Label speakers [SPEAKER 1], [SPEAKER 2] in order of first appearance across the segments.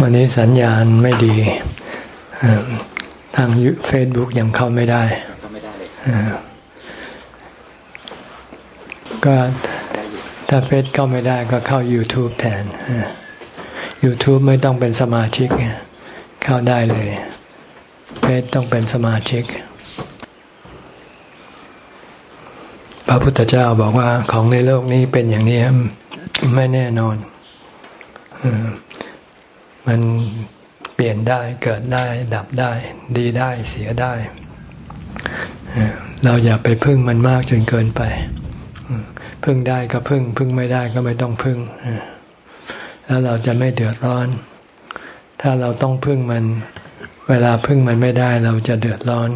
[SPEAKER 1] วันนี้สัญญาณไม่ดีทางเฟซบุ๊กยังเข้าไม่ได้ไไดก็ถ้าเฟซเข้าไม่ได้ก็เข้า YouTube แทน YouTube ไม่ต้องเป็นสมาชิก เข้าได้เลย เฟซต้องเป็นสมาชิก พระพุทธเจ้าบอกว่าของในโลกนี้เป็นอย่างนี้ไม่แน่นอน มันเปลี่ยนได้เกิดได้ดับได้ ดีได้เสียได้ เราอย่าไปพึ่งมันมากจนเกินไป พึ่งได้ก็พึ่ง พึ่งไม่ได้ก็ไม่ต้องพึ่ง แล้วเราจะไม่เดือดร้อน ถ้าเราต้องพึ่งมัน เวลาพึ่งมันไม่ได้ เราจะเดือดร้อน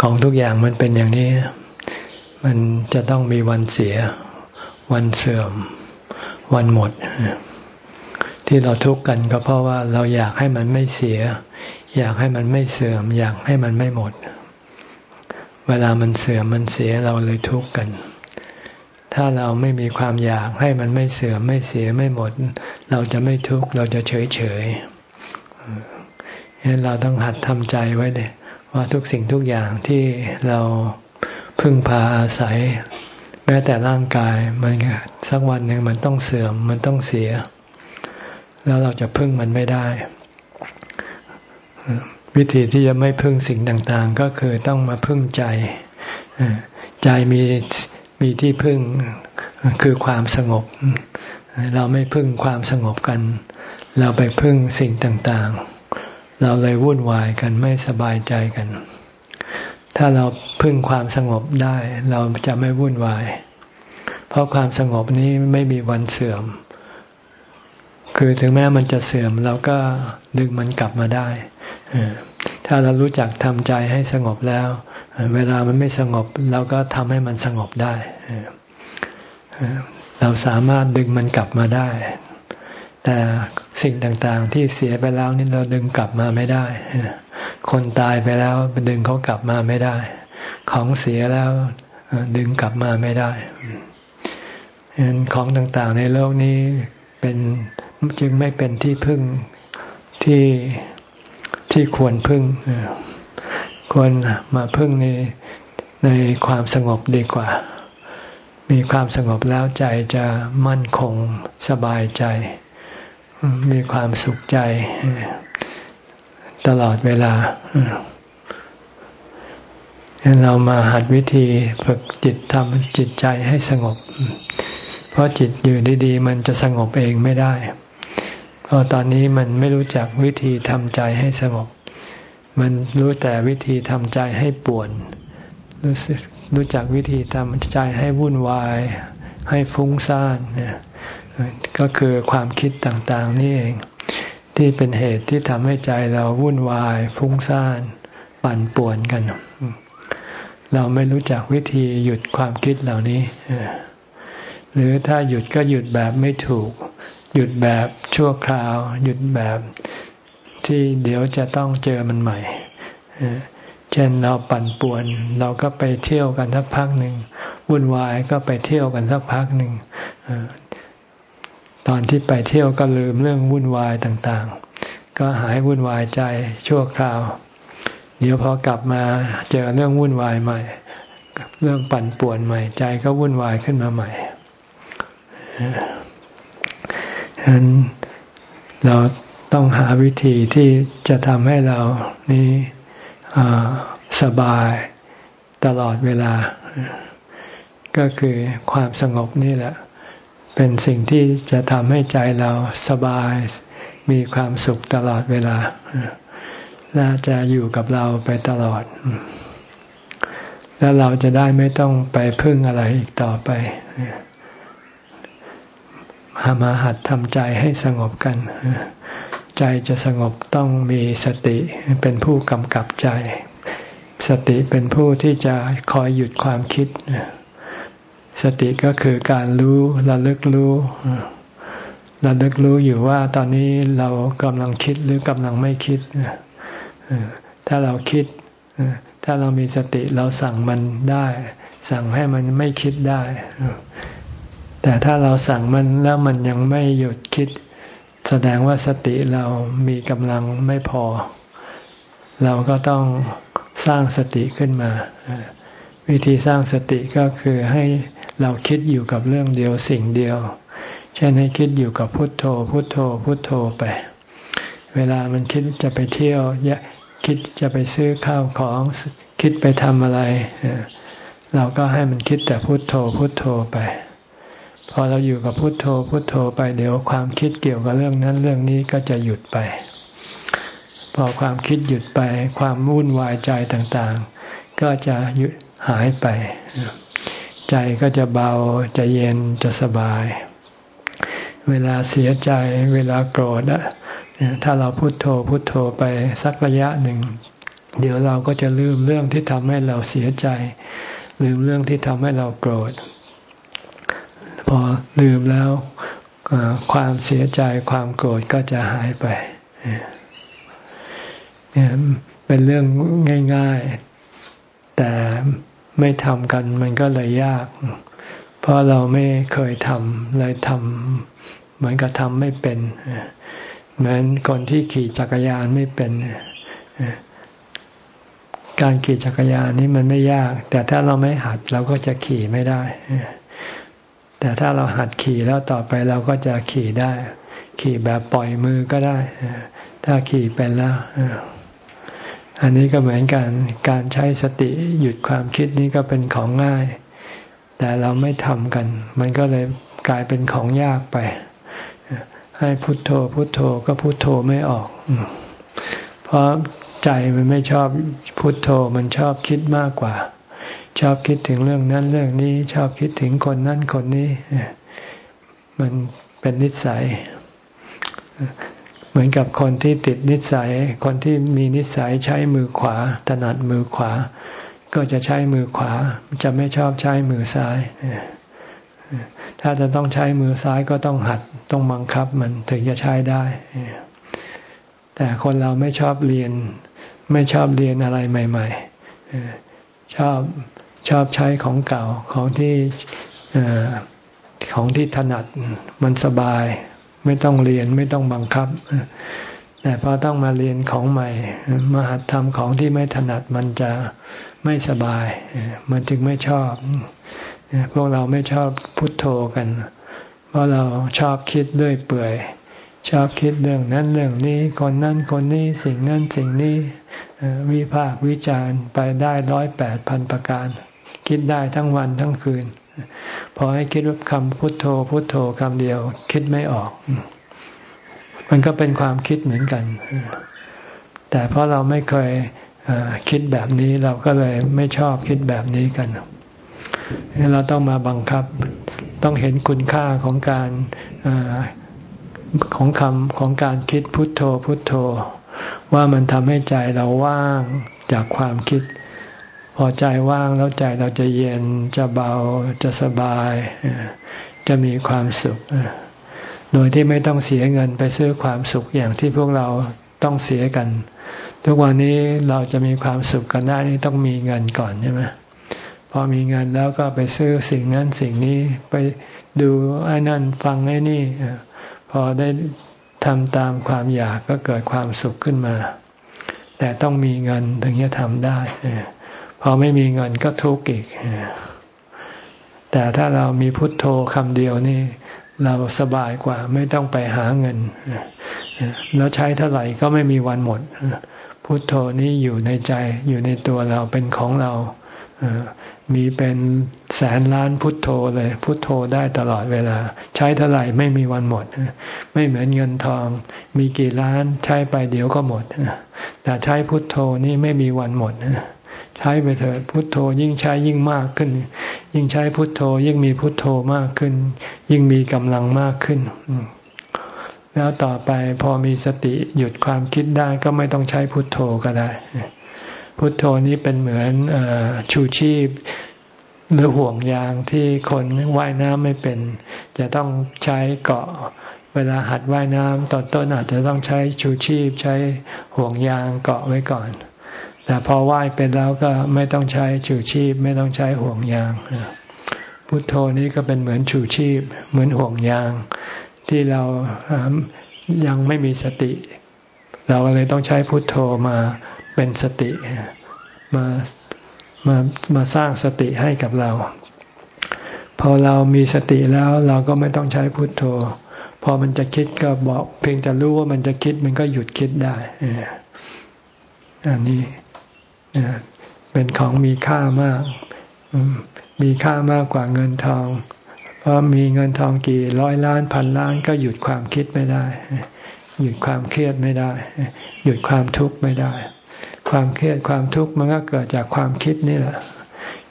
[SPEAKER 1] ของทุกอย่างมันเป็นอย่างนี้ มันจะต้องมีวันเสีย วันเสื่อม วันหมด ที่เราทุกข์กันก็เพราะว่าเราอยากให้มันไม่เสีย อยากให้มันไม่เสื่อม อยากให้มันไม่หมด เวลามันเสื่อมมันเสียเราเลยทุกข์กัน ถ้าเราไม่มีความอยากให้มันไม่เสื่อมไม่เสียไม่หมด เราจะไม่ทุกข์เราจะเฉยเฉยงั้นเราต้องหัดทำใจไว้เลยว่าทุกสิ่งทุกอย่างที่เราพึ่งพาอาศัย แม้แต่ร่างกายมันสักวันหนึ่งมันต้องเสื่อม มันต้องเสีย แล้วเราจะพึ่งมันไม่ได้ วิธีที่จะไม่พึ่งสิ่งต่าง ๆ ก็คือต้องมาพึ่งใจใจมีมีที่พึ่งคือความสงบ เราไม่พึ่งความสงบกัน เราไปพึ่งสิ่งต่าง ๆ เราเลยวุ่นวายกันไม่สบายใจกัน ถ้าเราพึ่งความสงบได้เราจะไม่วุ่นวาย เพราะความสงบนี้ไม่มีวันเสื่อม คือถึงแม้มันจะเสื่อมเราก็ดึงมันกลับมาได้ ถ้าเรารู้จักทำใจให้สงบแล้ว เวลามันไม่สงบเราก็ทำให้มันสงบได้ เราสามารถดึงมันกลับมาได้ แต่ สิ่งต่างๆ ที่เสียไปแล้วนี่เราดึงกลับมาไม่ได้ คนตายไปแล้วดึงเขากลับมาไม่ได้ ของเสียแล้วดึงกลับมาไม่ได้ฉะนั้นของต่างๆ ในโลกนี้เป็นจึงไม่เป็นที่พึ่งที่ที่ควรพึ่งควรมาพึ่งในในความสงบดีกว่า มีความสงบแล้วใจจะมั่นคงสบายใจ มีความสุขใจ ตลอดเวลาเรามาหัดวิธีฝึกจิตทำจิตใจให้สงบ เพราะจิตอยู่ดีๆ มันจะสงบเองไม่ได้ เพราะตอนนี้มันไม่รู้จักวิธีทำใจให้สงบ มันรู้แต่วิธีทำใจให้ป่วน รู้สึกรู้จักวิธีทำใจให้วุ่นวาย ให้ฟุ้งซ่านเนี่ย ก็คือความคิดต่างๆนี่เอง ที่เป็นเหตุที่ทำให้ใจเราวุ่นวาย ฟุ้งซ่านปั่นป่วนกัน เราไม่รู้จักวิธีหยุดความคิดเหล่านี้ หรือถ้าหยุดก็หยุดแบบไม่ถูก หยุดแบบชั่วคราว หยุดแบบที่เดี๋ยวจะต้องเจอมันใหม่เช่นเราปั่นป่วน เราก็ไปเที่ยวกันสักพักหนึ่งวุ่นวายก็ไปเที่ยวกันสักพักหนึ่ง ตอนที่ไปเที่ยวก็ลืมเรื่องวุ่นวายต่างๆ ก็หายวุ่นวายใจชั่วคราว เดี๋ยวพอกลับมาเจอเรื่องวุ่นวายใหม่ เรื่องปั่นป่วนใหม่ใจก็วุ่นวายขึ้นมาใหม่ฉะนั้นเราต้องหาวิธีที่จะทำให้เรานี้สบายตลอดเวลา ก็คือความสงบนี่แหละ เป็นสิ่งที่จะทำให้ใจเราสบาย มีความสุขตลอดเวลา และจะอยู่กับเราไปตลอด แล้วเราจะได้ไม่ต้องไปพึ่งอะไรอีกต่อไปมาหัดทำใจให้สงบกัน ใจจะสงบต้องมีสติเป็นผู้กำกับใจ สติเป็นผู้ที่จะคอยหยุดความคิด สติก็คือการรู้ระลึกรู้ระลึกรู้อยู่ว่าตอนนี้เรากำลังคิดหรือกำลังไม่คิด ถ้าเราคิด ถ้าเรามีสติเราสั่งมันได้ สั่งให้มันไม่คิดได้ แต่ถ้าเราสั่งมันแล้วมันยังไม่หยุดคิด แสดงว่าสติเรามีกำลังไม่พอ เราก็ต้องสร้างสติขึ้นมา วิธีสร้างสติก็คือให้ เราคิดอยู่กับเรื่องเดียวสิ่งเดียว เช่นให้คิดอยู่กับพุทโธ พุทโธ พุทโธไป เวลามันคิดจะไปเที่ยวคิดจะไปซื้อข้าวของคิดไปทำอะไร เราก็ให้มันคิดแต่พุทโธ พุทโธไป พอเราอยู่กับพุทโธ พุทโธไปเดี๋ยวความคิดเกี่ยวกับเรื่องนั้นเรื่องนี้ก็จะหยุดไป พอความคิดหยุดไป ความวุ่นวายใจต่างๆ ก็จะหยุดหายไป ใจก็จะเบาจะเย็นจะสบาย เวลาเสียใจเวลาโกรธอะถ้าเราพุโทโธพุโทโธไปสักระยะหนึ่ง เดี๋ยวเราก็จะลืมเรื่องที่ทำให้เราเสียใจ ลืมเรื่องที่ทำให้เราโกรธ พอลืมแล้วความเสียใจความโกรธก็จะหายไปเนี่ยเป็นเรื่องง่าย ๆ แต่ ไม่ทำกันมันก็เลยยาก เพราะเราไม่เคยทำเลยทำเหมือนกับทำไม่เป็น เหมือนคนที่ขี่จักรยานไม่เป็น การขี่จักรยานนี่มันไม่ยาก แต่ถ้าเราไม่หัดเราก็จะขี่ไม่ได้ แต่ถ้าเราหัดขี่แล้วต่อไปเราก็จะขี่ได้ ขี่แบบปล่อยมือก็ได้ ถ้าขี่เป็นแล้ว อันนี้ก็เหมือนกันการใช้สติหยุดความคิดนี้ก็เป็นของง่าย แต่เราไม่ทำกัน มันก็เลยกลายเป็นของยากไป ให้พุโทโธพุโทโธก็พุโทโธไม่ออก เพราะใจมันไม่ชอบพุโทโธมันชอบคิดมากกว่า ชอบคิดถึงเรื่องนั้นเรื่องนี้ชอบคิดถึงคนนั้นคนนี้ มันเป็นนิสัย เหมือนกับคนที่ติดนิสัย คนที่มีนิสัยใช้มือขวา ถนัดมือขวา ก็จะใช้มือขวา จะไม่ชอบใช้มือซ้าย ถ้าจะต้องใช้มือซ้ายก็ต้องหัดต้องบังคับมันถึงจะใช้ได้ แต่คนเราไม่ชอบเรียน ไม่ชอบเรียนอะไรใหม่ ๆ ชอบชอบใช้ของเก่าของที่ของที่ถนัดมันสบาย ไม่ต้องเรียนไม่ต้องบังคับ แต่พอต้องมาเรียนของใหม่ มาหัดทำของที่ไม่ถนัดมันจะไม่สบาย มันจึงไม่ชอบ พวกเราไม่ชอบพุทโธกัน เพราะเราชอบคิดด้วยเปื่อย ชอบคิดเรื่องนั้นเรื่องนี้ คนนั้นคนนี้สิ่งนั้นสิ่งนี้วิพากวิจารณ์ไปได้ร้อยแปดพันประการ คิดได้ทั้งวันทั้งคืน พอให้คิดคำพุทโธ พุทโธคำเดียว คิดไม่ออก มันก็เป็นความคิดเหมือนกัน แต่เพราะเราไม่เคยคิดแบบนี้เราก็เลยไม่ชอบคิดแบบนี้กัน เราต้องมาบังคับ ต้องเห็นคุณค่าของการอของคำของการคิดพุทโธพุทโธ ว่ามันทำให้ใจเราว่างจากความคิด พอใจว่างแล้วใจเราจะเย็นจะเบาจะสบาย จะมีความสุข โดยที่ไม่ต้องเสียเงินไปซื้อความสุขอย่างที่พวกเราต้องเสียกัน ทุกวันนี้เราจะมีความสุขกันได้นี่ต้องมีเงินก่อนใช่ไหมพอมีเงินแล้วก็ไปซื้อสิ่งนั้นสิ่งนี้ไปดูไอ้นั่นฟังไอ้นี่พอได้ทำตามความอยากก็เกิดความสุขขึ้นมา แต่ต้องมีเงินถึงจะทำได้ พอไม่มีเงินก็ทุกข์อีก แต่ถ้าเรามีพุทโธคำเดียวนี่ เราสบายกว่า ไม่ต้องไปหาเงิน แล้วใช้เท่าไหร่ก็ไม่มีวันหมด พุทโธนี้อยู่ในใจอยู่ในตัวเราเป็นของเรา มีเป็นแสนล้านพุทโธเลย พุทโธได้ตลอดเวลา ใช้เท่าไหร่ไม่มีวันหมด ไม่เหมือนเงินทอง มีกี่ล้านใช้ไปเดี๋ยวก็หมด แต่ใช้พุทโธนี่ไม่มีวันหมด ใช้ไปเถิดพุทโธยิ่งใช้ยิ่งมากขึ้น ยิ่งใช้พุทโธ ยิ่งมีพุทโธมากขึ้น ยิ่งมีกำลังมากขึ้น แล้วต่อไปพอมีสติหยุดความคิดได้ก็ไม่ต้องใช้พุทโธก็ได้ พุทโธนี้เป็นเหมือนอชูชีพหรือห่วงยางที่คนว่ายน้ำไม่เป็น จะต้องใช้เกาะเวลาหัดว่ายน้ำตอนต้นอาจจะต้องใช้ชูชีพ ใช้ห่วงยางเกาะไว้ก่อน แต่พอว่ายเป็นแล้วก็ไม่ต้องใช้ชูชีพ ไม่ต้องใช้ห่วงยางพุพุทโธนี้ก็เป็นเหมือนชูชีพ เหมือนห่วงยาง ที่เรายังไม่มีสติ เราเลยต้องใช้พุทโธมาเป็นสติมามามาสร้างสติให้กับเรา พอเรามีสติแล้วเราก็ไม่ต้องใช้พุทโธ พอมันจะคิดก็บอก เพียงแต่รู้ว่ามันจะคิดมันก็หยุดคิดได้อันนี้ เป็นของมีค่ามาก มีค่ามากกว่าเงินทอง เพราะมีเงินทองกี่ร้อยล้านพันล้านก็หยุดความคิดไม่ได้ หยุดความเครียดไม่ได้ หยุดความทุกข์ไม่ได้ ความเครียดความทุกข์มันก็เกิดจากความคิดนี่แหละ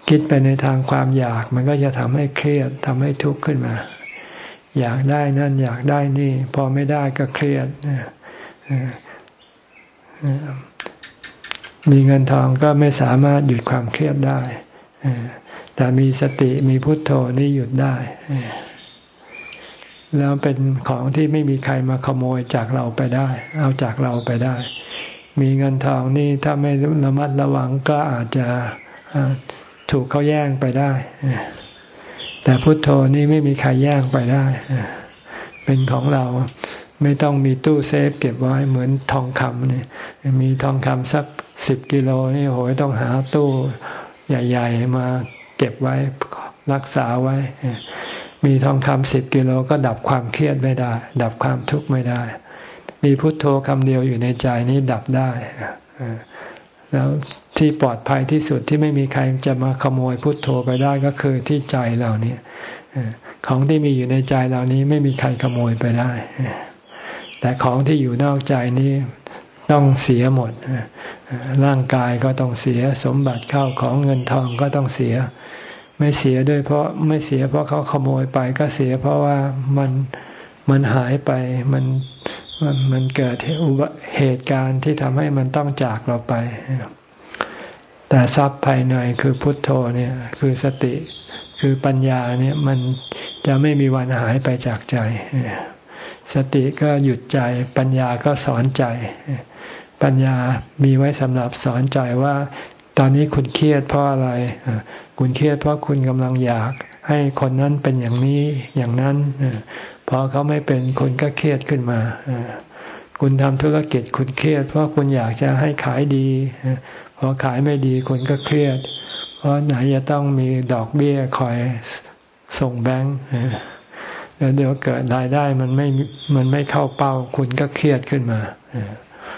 [SPEAKER 1] คิดไปในทางความอยากมันก็จะทำให้เครียดทำให้ทุกข์ขึ้นมา อยากได้นั่นอยากได้นี่ พอไม่ได้ก็เครียด มีเงินทองก็ไม่สามารถหยุดความเครียดได้ แต่มีสติมีพุทโธนี่หยุดได้ แล้วเป็นของที่ไม่มีใครมาขโมยจากเราไปได้ เอาจากเราไปได้ มีเงินทองนี่ถ้าไม่ระมัดระวังก็อาจจะถูกเขาแย่งไปได้ แต่พุทโธนี่ไม่มีใครแย่งไปได้ เป็นของเราไม่ต้องมีตู้เซฟเก็บไว้เหมือนทองคำนี่มีทองคำสัก สิบกิโลนี่โหยต้องหาตู้ใหญ่ ๆ มาเก็บไว้รักษาไว้ มีทองคำสิบกิโลก็ดับความเครียดไม่ได้ ดับความทุกข์ไม่ได้ มีพุทโธคำเดียวอยู่ในใจนี้ดับได้แล้วที่ปลอดภัยที่สุดที่ไม่มีใครจะมาขโมยพุทโธไปได้ก็คือที่ใจเราเนี่ยของที่มีอยู่ในใจเรานี้ไม่มีใครขโมยไปได้ แต่ของที่อยู่นอกใจนี้ ต้องเสียหมด ร่างกายก็ต้องเสียสมบัติเข้าของเงินทองก็ต้องเสีย ไม่เสียด้วยเพราะไม่เสียเพราะเขาขโมยไปก็เสียเพราะว่ามันมันหายไปมันมันมันเกิดเหตุการณ์ที่ทำให้มันต้องจากเราไป แต่ทรัพย์ภายในคือพุทโธเนี่ยคือสติคือปัญญาเนี่ยมันจะไม่มีวันหายไปจากใจ สติก็หยุดใจปัญญาก็สอนใจ ปัญญามีไว้สำหรับสอนใจว่า ตอนนี้คุณเครียดเพราะอะไร คุณเครียดเพราะคุณกำลังอยากให้คนนั้นเป็นอย่างนี้อย่างนั้นพอเขาไม่เป็นคุณก็เครียดขึ้นมาคุณทำธุรกิจคุณเครียด เพราะคุณอยากจะให้ขายดีพอขายไม่ดีคุณก็เครียด เพราะไหนจะต้องมีดอกเบี้ยคอยส่งแบงค์แล้วเดี๋ยวเกิดรายได้มันไม่มันไม่เข้าเป้า คุณก็เครียดขึ้นมา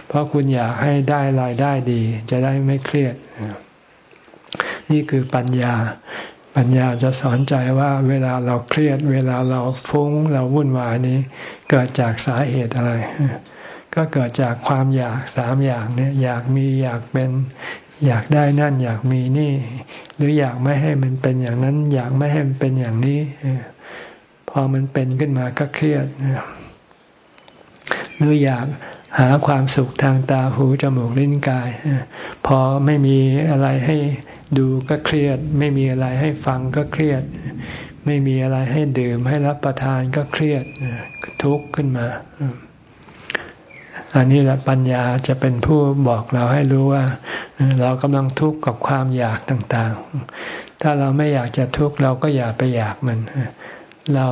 [SPEAKER 1] เพราะคุณอยากให้ได้รายได้ดี จะได้ไม่เครียด นี่คือปัญญา ปัญญาจะสอนใจว่าเวลาเราเครียด เวลาเราฟุ้งเราวุ่นวายนี้ เกิดจากสาเหตุอะไร ก็เกิดจากความอยากสามอย่างเนี่ย อยากมีอยากเป็นอยากได้นั่น อยากมีนี่ หรืออยากไม่ให้มันเป็นอย่างนั้น อยากไม่ให้มันเป็นอย่างนี้พอมันเป็นขึ้นมาก็เครียดหรืออยาก หาความสุขทางตาหูจมูกลิ้นกาย พอไม่มีอะไรให้ดูก็เครียด ไม่มีอะไรให้ฟังก็เครียด ไม่มีอะไรให้ดื่มให้รับประทานก็เครียดทุกข์ขึ้นมาอันนี้แหละปัญญาจะเป็นผู้บอกเราให้รู้ว่า เรากำลังทุกข์กับความอยากต่างๆ ถ้าเราไม่อยากจะทุกข์เราก็อย่าไปอยากมัน เรา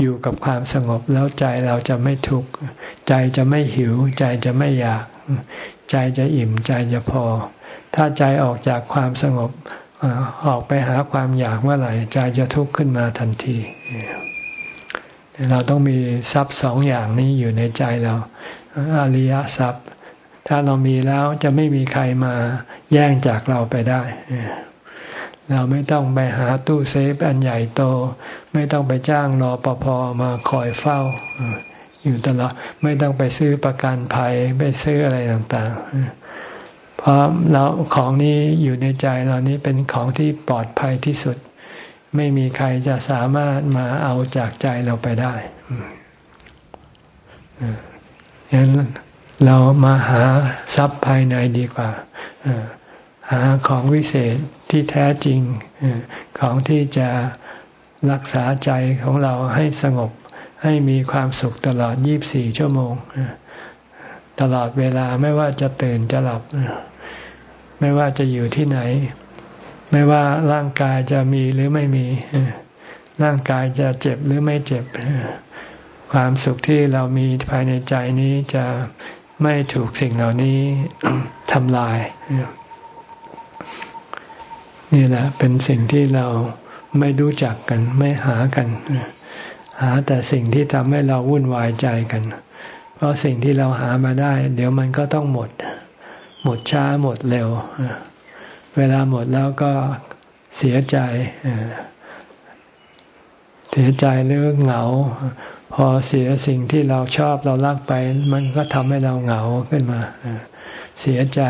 [SPEAKER 1] อยู่กับความสงบแล้วใจเราจะไม่ทุกข์ใจจะไม่หิว ใจจะไม่อยาก ใจจะอิ่มใจจะพอ ถ้าใจออกจากความสงบออกไปหาความอยากเมื่อไหร่ใจจะทุกข์ขึ้นมาทันที เราต้องมีทรัพย์สองอย่างนี้อยู่ในใจเราอริยทรัพย์ ถ้าเรามีแล้วจะไม่มีใครมาแย่งจากเราไปได้ เราไม่ต้องไปหาตู้เซฟอันใหญ่โต ไม่ต้องไปจ้างรอปภมาคอยเฝ้า อยู่ตลอดไม่ต้องไปซื้อประกันภัยไปซื้ออะไรต่างๆ เพราะเราของนี้อยู่ในใจเรานี้เป็นของที่ปลอดภัยที่สุด ไม่มีใครจะสามารถมาเอาจากใจเราไปได้ฉะนั้นเรามาหาทรัพย์ภายในดีกว่า หาของวิเศษที่แท้จริง ของที่จะรักษาใจของเราให้สงบให้มีความสุขตลอด 24 ชั่วโมง ตลอดเวลาไม่ว่าจะตื่นจะหลับ ไม่ว่าจะอยู่ที่ไหน ไม่ว่าร่างกายจะมีหรือไม่มี ร่างกายจะเจ็บหรือไม่เจ็บ ความสุขที่เรามีภายในใจนี้จะไม่ถูกสิ่งเหล่านี้ทำลาย นี่แหละเป็นสิ่งที่เราไม่รู้จักกัน ไม่หากัน หาแต่สิ่งที่ทำให้เราวุ่นวายใจกัน เพราะสิ่งที่เราหามาได้ เดี๋ยวมันก็ต้องหมด หมดช้าหมดเร็ว เวลาหมดแล้วก็เสียใจเสียใจหรือเหงา พอเสียสิ่งที่เราชอบเรารักไป มันก็ทำให้เราเหงาขึ้นมาเสียใจ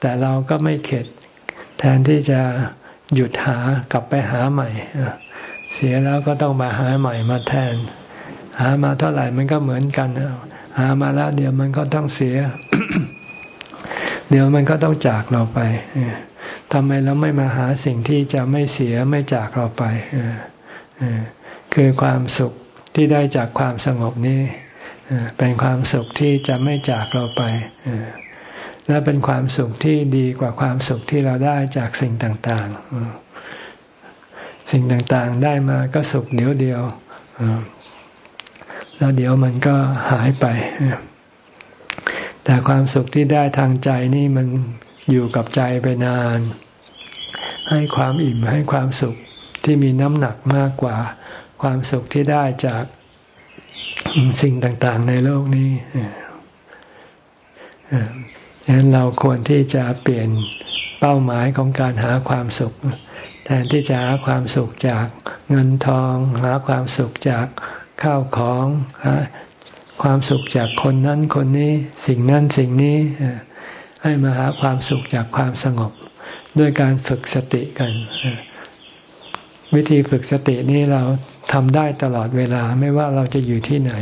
[SPEAKER 1] แต่เราก็ไม่เข็ด แทนที่จะหยุดหากลับไปหาใหม่ เสียแล้วก็ต้องมาหาใหม่มาแทน หามาเท่าไหร่มันก็เหมือนกัน หามาแล้วเดี๋ยวมันก็ต้องเสีย เดี๋ยวมันก็ต้องจากเราไปทำไมเราไม่มาหาสิ่งที่จะไม่เสียไม่จากเราไปคือความสุขที่ได้จากความสงบนี้เป็นความสุขที่จะไม่จากเราไป และเป็นความสุขที่ดีกว่าความสุขที่เราได้จากสิ่งต่างๆ สิ่งต่างๆได้มาก็สุขเดียวเดียวแล้วเดี๋ยวมันก็หายไป แต่ความสุขที่ได้ทางใจนี่มันอยู่กับใจไปนาน ให้ความอิ่มให้ความสุขที่มีน้ำหนักมากกว่า ความสุขที่ได้จากสิ่งต่างๆในโลกนี้ งนั้นเราควรที่จะเปลี่ยนเป้าหมายของการหาความสุข แทนที่จะหาความสุขจากเงินทอง หาความสุขจากข้าวของหาความสุขจากคนนั้นคนนี้สิ่งนั้นสิ่งนี้ ให้มาหาความสุขจากความสงบ ด้วยการฝึกสติกัน วิธีฝึกสตินี้เราทำได้ตลอดเวลาไม่ว่าเราจะอยู่ที่ไหน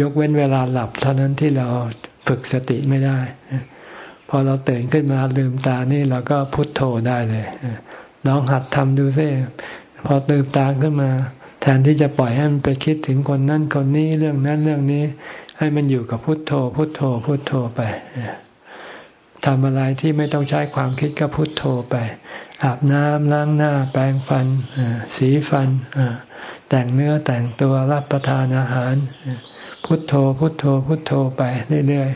[SPEAKER 1] ยกเว้นเวลาหลับเท่านั้นที่เรา ฝึกสติไม่ได้ พอเราตื่นขึ้นมาลืมตานี่เราก็พุทโธได้เลยลองหัดทำดูซิพอตื่นตาขึ้นมา แทนที่จะปล่อยให้มันไปคิดถึงคนนั้นคนนี้เรื่องนั้นเรื่องนี้ ให้มันอยู่กับพุทโธ พุทโธ พุทโธไปทำอะไรที่ไม่ต้องใช้ความคิดก็พุทโธไป อาบน้ำล้างหน้า แปรงฟันสีฟันแต่งเนื้อแต่งตัวรับประทานอาหาร พุทโธ พุทโธ พุทโธไปเรื่อย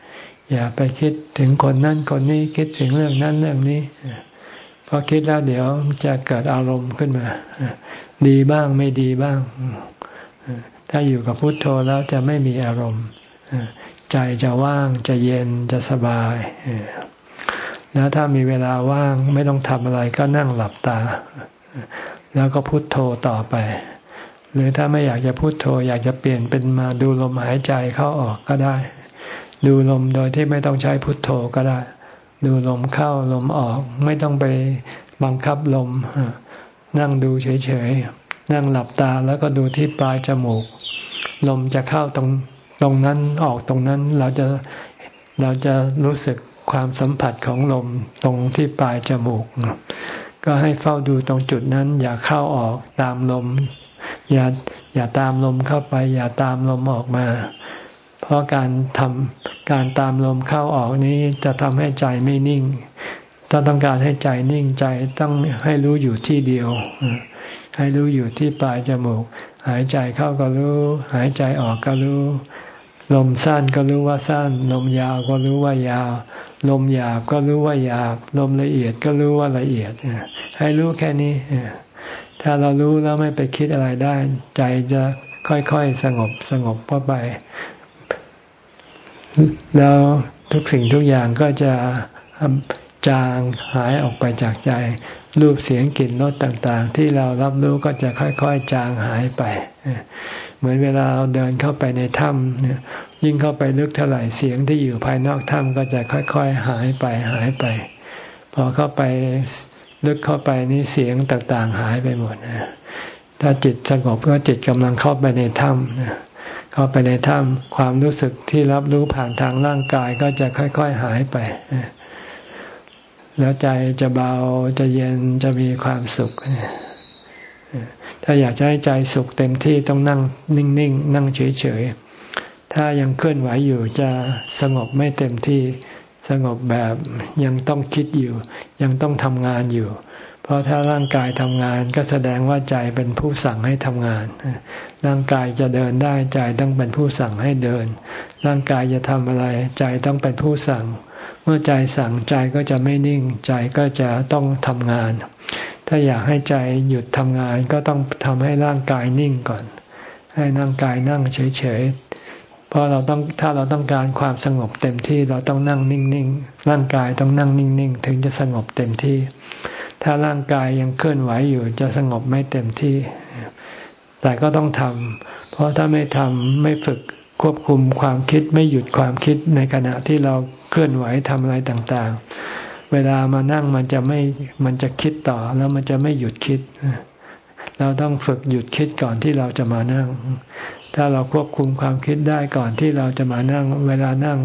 [SPEAKER 1] ๆอย่าไปคิดถึงคนนั้นคนนี้คิดถึงเรื่องนั้นเรื่องนี้พอคิดแล้วเดี๋ยวจะเกิดอารมณ์ขึ้นมาดีบ้างไม่ดีบ้างถ้าอยู่กับพุทโธแล้วจะไม่มีอารมณ์ใจจะว่างจะเย็นจะสบายแล้วถ้ามีเวลาว่างไม่ต้องทำอะไรก็นั่งหลับตา แล้วก็พุทโธต่อไป หรือถ้าไม่อยากจะพูดโทอยากจะเปลี่ยนเป็นมาดูลมหายใจเข้าออกก็ได้ ดูลมโดยที่ไม่ต้องใช้พุทโธก็ได้ ดูลมเข้าลมออก ไม่ต้องไปบังคับลม นั่งดูเฉยๆ นั่งหลับตาแล้วก็ดูที่ปลายจมูก ลมจะเข้าตรงตรงนั้นออกตรงนั้นเราจะเราจะรู้สึกความสัมผัสของลมตรงที่ปลายจมูก ก็ให้เฝ้าดูตรงจุดนั้น อย่าเข้าออกตามลม อย่าอย่าตามลมเข้าไป อย่าตามลมออกมา เพราะการทำการตามลมเข้าออกนี้จะทำให้ใจไม่นิ่ง ถ้าต้องการให้ใจนิ่งใจต้องให้รู้อยู่ที่เดียว ให้รู้อยู่ที่ปลายจมูก หายใจเข้าก็รู้ หายใจออกก็รู้ ลมสั้นก็รู้ว่าสั้น ลมยาวก็รู้ว่ายาว ลมหยาบก็รู้ว่าหยาบ ลมละเอียดก็รู้ว่าละเอียดให้รู้แค่นี้ ถ้าเรารู้แล้วไม่ไปคิดอะไรได้ ใจจะค่อยๆสงบสงบเข้าไป แล้วทุกสิ่งทุกอย่างก็จะจางหายออกไปจากใจ รูปเสียงกลิ่นรสต่างๆ ที่เรารับรู้ก็จะค่อยๆ จางหายไป เหมือนเวลาเราเดินเข้าไปในถ้ำเนี่ยยิ่งเข้าไปลึกเท่าไหร่เสียงที่อยู่ภายนอกถ้ำก็จะค่อยๆ หายไปหายไป พอเข้าไป ลึกเข้าไปนี่เสียงต่างๆหายไปหมดนะถ้าจิตสงบก็จิตกำลังเข้าไปในถ้ำนะเข้าไปในถ้ำความรู้สึกที่รับรู้ผ่านทางร่างกายก็จะค่อย ๆหายไป แล้วใจจะเบาจะเย็นจะมีความสุข ถ้าอยากจะให้ใจสุขเต็มที่ต้องนั่งนิ่งๆนั่งเฉยๆ ถ้ายังเคลื่อนไหวอยู่จะสงบไม่เต็มที่ สงบแบบยังต้องคิดอยู่ ยังต้องทำงานอยู่ เพราะถ้าร่างกายทำงานก็แสดงว่าใจเป็นผู้สั่งให้ทำงาน ร่างกายจะเดินได้ใจต้องเป็นผู้สั่งให้เดิน ร่างกายจะทำอะไร ใจต้องเป็นผู้สั่ง เมื่อใจสั่งใจก็จะไม่นิ่ง ใจก็จะต้องทำงาน ถ้าอยากให้ใจหยุดทำงานก็ต้องทำให้ร่างกายนิ่งก่อน ให้ร่างกายนั่งเฉย เพราะเราต้องถ้าเราต้องการความสงบเต็มที่เราต้องนั่งนิ่งๆร่างกายต้องนั่งนิ่งๆ ถึงจะสงบเต็มที่ ถ้าร่างกายยังเคลื่อนไหวอยู่จะสงบไม่เต็มที่ แต่ก็ต้องทำเพราะถ้าไม่ทำไม่ฝึกควบคุมความคิดไม่หยุดความคิดในขณะที่เราเคลื่อนไหวทำอะไรต่างๆ เวลามานั่งมันจะไม่มันจะคิดต่อแล้วมันจะไม่หยุดคิด เราต้องฝึกหยุดคิดก่อนที่เราจะมานั่ง ถ้าเราควบคุมความคิดได้ก่อนที่เราจะมานั่ง เวลานั่ง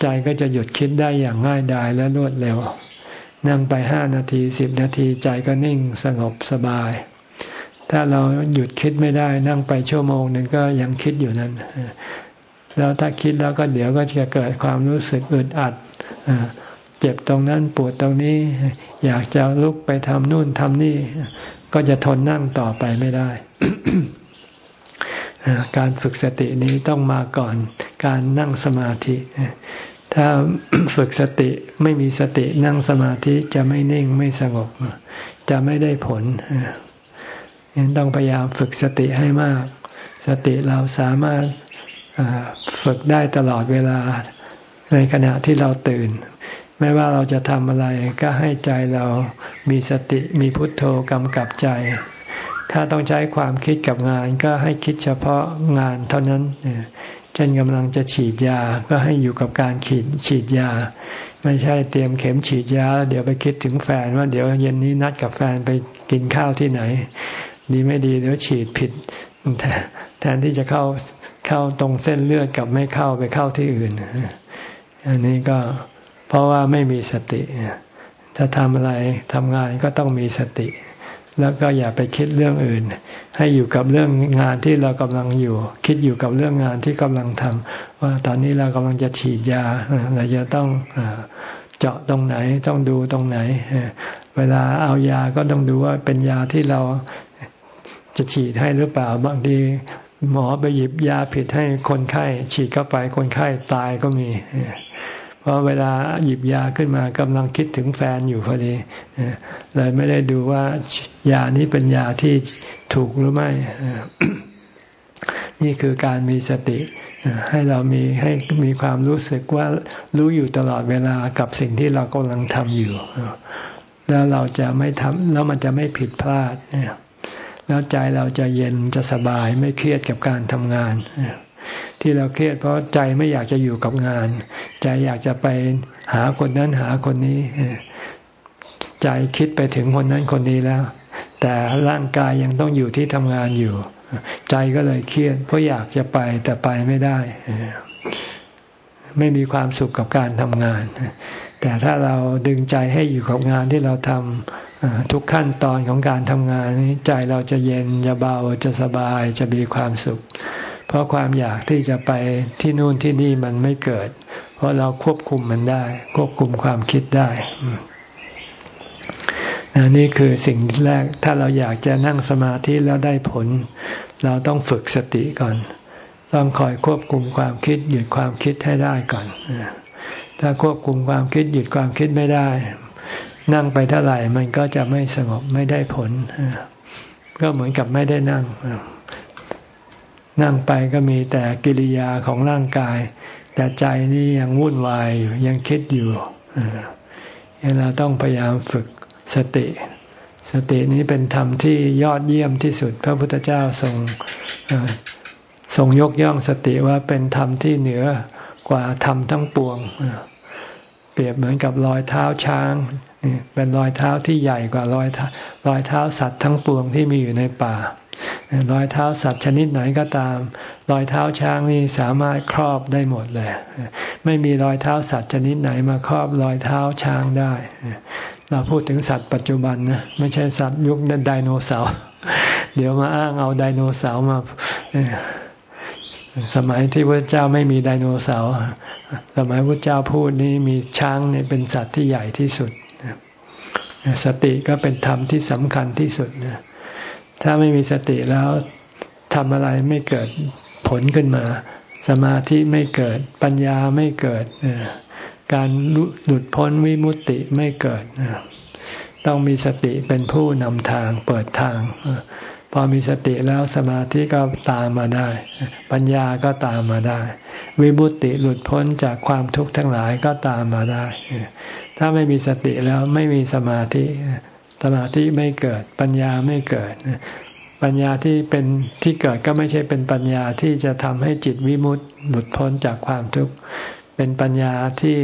[SPEAKER 1] ใจก็จะหยุดคิดได้อย่างง่ายดายและรวดเร็ว นั่งไปห้านาทีสิบนาทีใจก็นิ่งสงบสบาย ถ้าเราหยุดคิดไม่ได้นั่งไปชั่วโมงหนึ่งก็ยังคิดอยู่นั้นแล้วถ้าคิดแล้วก็เดี๋ยวก็จะเกิดความรู้สึกอึดอัดเจ็บตรงนั้นปวดตรงนี้ อยากจะลุกไปทำนู่นทำนี่ ก็จะทนนั่งต่อไปไม่ได้ การฝึกสตินี้ต้องมาก่อนการนั่งสมาธิ ถ้าฝึกสติไม่มีสตินั่งสมาธิจะไม่นิ่งไม่สงบ จะไม่ได้ผลยังต้องพยายามฝึกสติให้มาก สติเราสามารถฝึกได้ตลอดเวลาในขณะที่เราตื่น ไม่ว่าเราจะทำอะไรก็ให้ใจเรามีสติมีพุทโธกำกับใจ ถ้าต้องใช้ความคิดกับงานก็ให้คิดเฉพาะงานเท่านั้น เช่นกำลังจะฉีดยาก็ให้อยู่กับการฉีดฉีดยา ไม่ใช่เตรียมเข็มฉีดยา เดี๋ยวไปคิดถึงแฟนว่าเดี๋ยวเย็นนี้นัดกับแฟนไปกินข้าวที่ไหน ดีไม่ดีเดี๋ยวฉีดผิด แทนที่จะเข้าเข้าตรงเส้นเลือดกับไม่เข้าไปเข้าที่อื่น อันนี้ก็เพราะว่าไม่มีสติ ถ้าทำอะไรทำงานก็ต้องมีสติ แล้วก็อย่าไปคิดเรื่องอื่น ให้อยู่กับเรื่องงานที่เรากำลังอยู่ คิดอยู่กับเรื่องงานที่กำลังทำว่าตอนนี้เรากำลังจะฉีดยาเราจะต้องเจาะตรงไหนต้องดูตรงไหน เวลาเอายาก็ต้องดูว่าเป็นยาที่เราจะฉีดให้หรือเปล่าบางทีหมอไปหยิบยาผิดให้คนไข้ ฉีดเข้าไปคนไข้ตายก็มี เพราะเวลาหยิบยาขึ้นมากำลังคิดถึงแฟนอยู่พอดีเลยไม่ได้ดูว่ายานี้เป็นยาที่ถูกหรือไม่ นี่คือการมีสติ ให้เรามีให้มีความรู้สึกว่ารู้อยู่ตลอดเวลากับสิ่งที่เรากำลังทำอยู่ แล้วเราจะไม่ทำแล้วมันจะไม่ผิดพลาดแล้วใจเราจะเย็นจะสบายไม่เครียดกับการทำงาน ที่เราเครียดเพราะใจไม่อยากจะอยู่กับงาน ใจอยากจะไปหาคนนั้นหาคนนี้ ใจคิดไปถึงคนนั้นคนนี้แล้ว แต่ร่างกายยังต้องอยู่ที่ทำงานอยู่ ใจก็เลยเครียดเพราะอยากจะไปแต่ไปไม่ได้ ไม่มีความสุขกับการทำงาน แต่ถ้าเราดึงใจให้อยู่กับงานที่เราทำทุกขั้นตอนของการทำงานนี้ใจเราจะเย็นจะเบาจะสบายจะมีความสุข เพราะความอยากที่จะไปที่นู่นที่นี่มันไม่เกิด เพราะเราควบคุมมันได้ ควบคุมความคิดได้นี่คือสิ่งแรกถ้าเราอยากจะนั่งสมาธิแล้วได้ผล เราต้องฝึกสติก่อน ต้องคอยควบคุมความคิด หยุดความคิดให้ได้ก่อนถ้าควบคุมความคิดหยุดความคิดไม่ได้ นั่งไปเท่าไหร่มันก็จะไม่สงบไม่ได้ผลก็เหมือนกับไม่ได้นั่ง นั่งไปก็มีแต่กิริยาของร่างกาย แต่ใจนี่ยังวุ่นวายอยู่ยังคิดอยู่เราต้องพยายามฝึกสติ สตินี้เป็นธรรมที่ยอดเยี่ยมที่สุด พระพุทธเจ้าทรงทรงยกย่องสติว่าเป็นธรรมที่เหนือกว่าธรรมทั้งปวง เปรียบเหมือนกับรอยเท้าช้างเป็นรอยเท้าที่ใหญ่กว่ารอยรอยเท้าสัตว์ทั้งปวงที่มีอยู่ในป่า รอยเท้าสัตว์ชนิดไหนก็ตาม รอยเท้าช้างนี่สามารถครอบได้หมดเลย ไม่มีรอยเท้าสัตว์ชนิดไหนมาครอบรอยเท้าช้างได้ เราพูดถึงสัตว์ปัจจุบันนะไม่ใช่สัตว์ยุคไดโนเสาร์เดี๋ยวมาอ้างเอาไดโนเสาร์มาสมัยที่พระเจ้าไม่มีไดโนเสาร์สมัยพระเจ้าพูดนี้มีช้างเนี่ยเป็นสัตว์ที่ใหญ่ที่สุดสติก็เป็นธรรมที่สำคัญที่สุดนะ ถ้าไม่มีสติแล้วทำอะไรไม่เกิดผลขึ้นมา สมาธิไม่เกิด ปัญญาไม่เกิด การหลุดพ้นวิมุตติไม่เกิด ต้องมีสติเป็นผู้นำทางเปิดทาง พอมีสติแล้วสมาธิก็ตามมาได้ ปัญญาก็ตามมาได้ วิบุติหลุดพ้นจากความทุกข์ทั้งหลายก็ตามมาได้ ถ้าไม่มีสติแล้วไม่มีสมาธิ สมาธิไม่เกิด ปัญญาไม่เกิด ปัญญาที่เป็นที่เกิดก็ไม่ใช่เป็นปัญญาที่จะทำให้จิตวิมุตติหลุดพ้นจากความทุกข์ เป็นปัญญาที่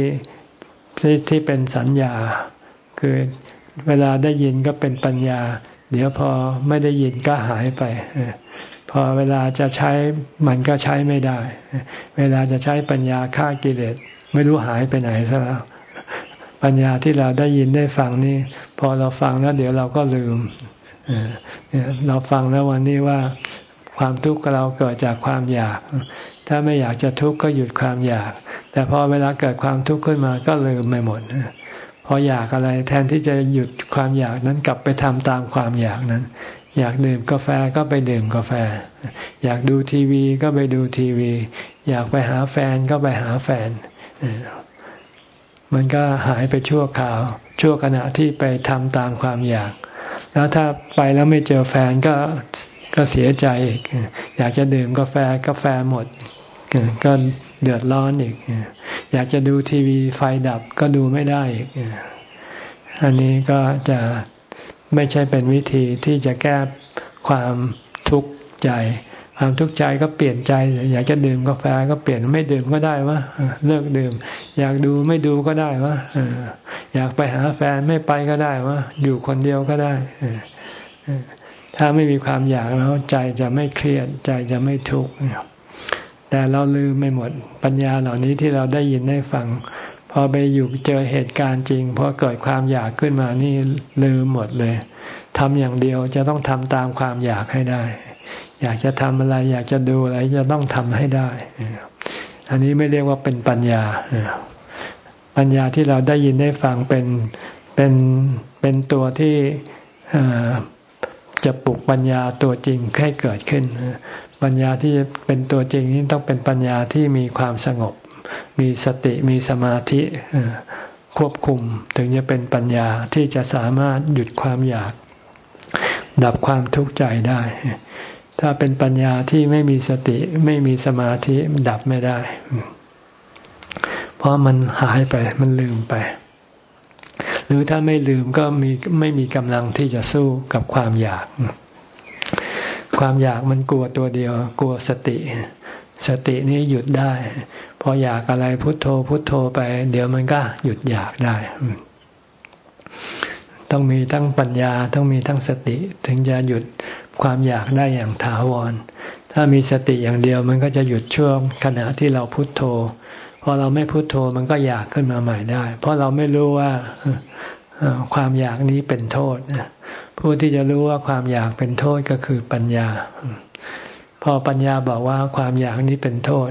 [SPEAKER 1] ที่ที่เป็นสัญญา คือเวลาได้ยินก็เป็นปัญญา เดี๋ยวพอไม่ได้ยินก็หายไป พอเวลาจะใช้มันก็ใช้ไม่ได้ เวลาจะใช้ปัญญาฆ่ากิเลสไม่รู้หายไปไหนซะแล้ว ปัญญาที่เราได้ยินได้ฟังนี่ พอเราฟังแล้วเดี๋ยวเราก็ลืมเราฟังแล้ววันนี้ว่าความทุกข์เราเกิดจากความอยาก ถ้าไม่อยากจะทุกข์ก็หยุดความอยาก แต่พอเวลาเกิดความทุกข์ขึ้นมาก็ลืมไปหมดพออยากอะไรแทนที่จะหยุดความอยากนั้นกลับไปทำตามความอยากนั้น อยากดื่มกาแฟก็ไปดื่มกาแฟ อยากดูทีวีก็ไปดูทีวี อยากไปหาแฟนก็ไปหาแฟน มันก็หายไปชั่วคราว ชั่วขณะที่ไปทำตามความอยาก แล้วถ้าไปแล้วไม่เจอแฟนก็ก็เสียใจอีกอยากจะดื่มกาแฟกาแฟหมด ก็เดือดร้อนอีก อยากจะดูทีวีไฟดับก็ดูไม่ได้อีก อันนี้ก็จะไม่ใช่เป็นวิธีที่จะแก้ความทุกข์ใจ ความทุกข์ใจก็เปลี่ยนใจ อยากจะดื่มกาแฟก็เปลี่ยนไม่ดื่มก็ได้วะเลิกดื่ม อยากดูไม่ดูก็ได้วะอยากไปหาแฟนไม่ไปก็ได้วะอยู่คนเดียวก็ได้ถ้าไม่มีความอยากแล้วใจจะไม่เครียดใจจะไม่ทุกข์แต่เราลืมไม่หมดปัญญาเหล่านี้ที่เราได้ยินได้ฟัง พอไปอยู่เจอเหตุการณ์จริงพอเกิดความอยากขึ้นมานี่ลืมหมดเลยทำอย่างเดียวจะต้องทำตามความอยากให้ได้ อยากจะทำอะไร อยากจะดูอะไรจะต้องทำให้ได้ อันนี้ไม่เรียกว่าเป็นปัญญา ปัญญาที่เราได้ยินได้ฟังเป็นเป็นเป็นตัวที่จะปลุกปัญญาตัวจริงให้เกิดขึ้น ปัญญาที่เป็นตัวจริงนี้ต้องเป็นปัญญาที่มีความสงบ มีสติมีสมาธิควบคุมถึงจะเป็นปัญญาที่จะสามารถหยุดความอยาก ดับความทุกข์ใจได้ ถ้าเป็นปัญญาที่ไม่มีสติไม่มีสมาธิดับไม่ได้ เพราะมันหายไปมันลืมไป หรือถ้าไม่ลืมก็มีไม่มีกำลังที่จะสู้กับความอยาก ความอยากมันกลัวตัวเดียว กลัวสติ สตินี้หยุดได้ พออยากอะไรพุโทโธ พุโทโธไป เดี๋ยวมันก็หยุดอยากได้ต้องมีทั้งปัญญาต้องมีทั้งสติ ถึงจะหยุด ความอยากได้อย่างถาวร ถ้ามีสติอย่างเดียวมันก็จะหยุดช่วงขณะที่เราพุโทโธ พอเราไม่พุโทโธมันก็อยากขึ้นมาใหม่ได้ เพราะเราไม่รู้ว่าความอยากนี้เป็นโทษ ผู้ที่จะรู้ว่าความอยากเป็นโทษก็คือปัญญา พอปัญญาบอกว่าความอยากนี้เป็นโทษ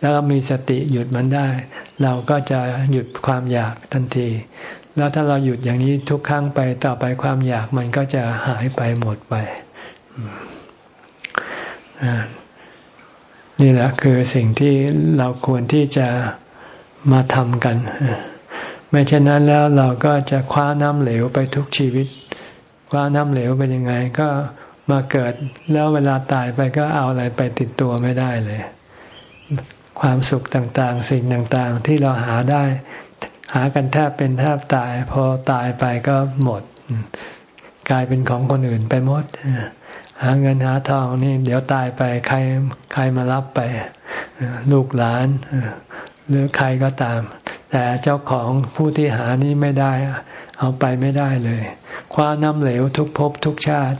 [SPEAKER 1] แล้วมีสติหยุดมันได้ เราก็จะหยุดความอยากทันที แล้วถ้าเราหยุดอย่างนี้ทุกครั้งไปต่อไปความอยากมันก็จะหายไปหมดไป นี่แหละคือสิ่งที่เราควรที่จะมาทำกัน ไม่เช่นนั้นแล้วเราก็จะคว้าน้ำเหลวไปทุกชีวิต คว่าน้ำเหลวเป็นยังไง ก็มาเกิดแล้วเวลาตายไปก็เอาอะไรไปติดตัวไม่ได้เลย ความสุขต่างๆ สิ่งต่างๆ ที่เราหาได้ หากันแทบเป็นแทบตาย พอตายไปก็หมด กลายเป็นของคนอื่นไปหมด หาเงินหาทองนี่เดี๋ยวตายไปใครใครมารับไป ลูกหลาน หรือใครก็ตาม แต่เจ้าของผู้ที่หานี้ไม่ได้ เอาไปไม่ได้เลยคว้าน้ำเหลวทุกภพทุกชาติ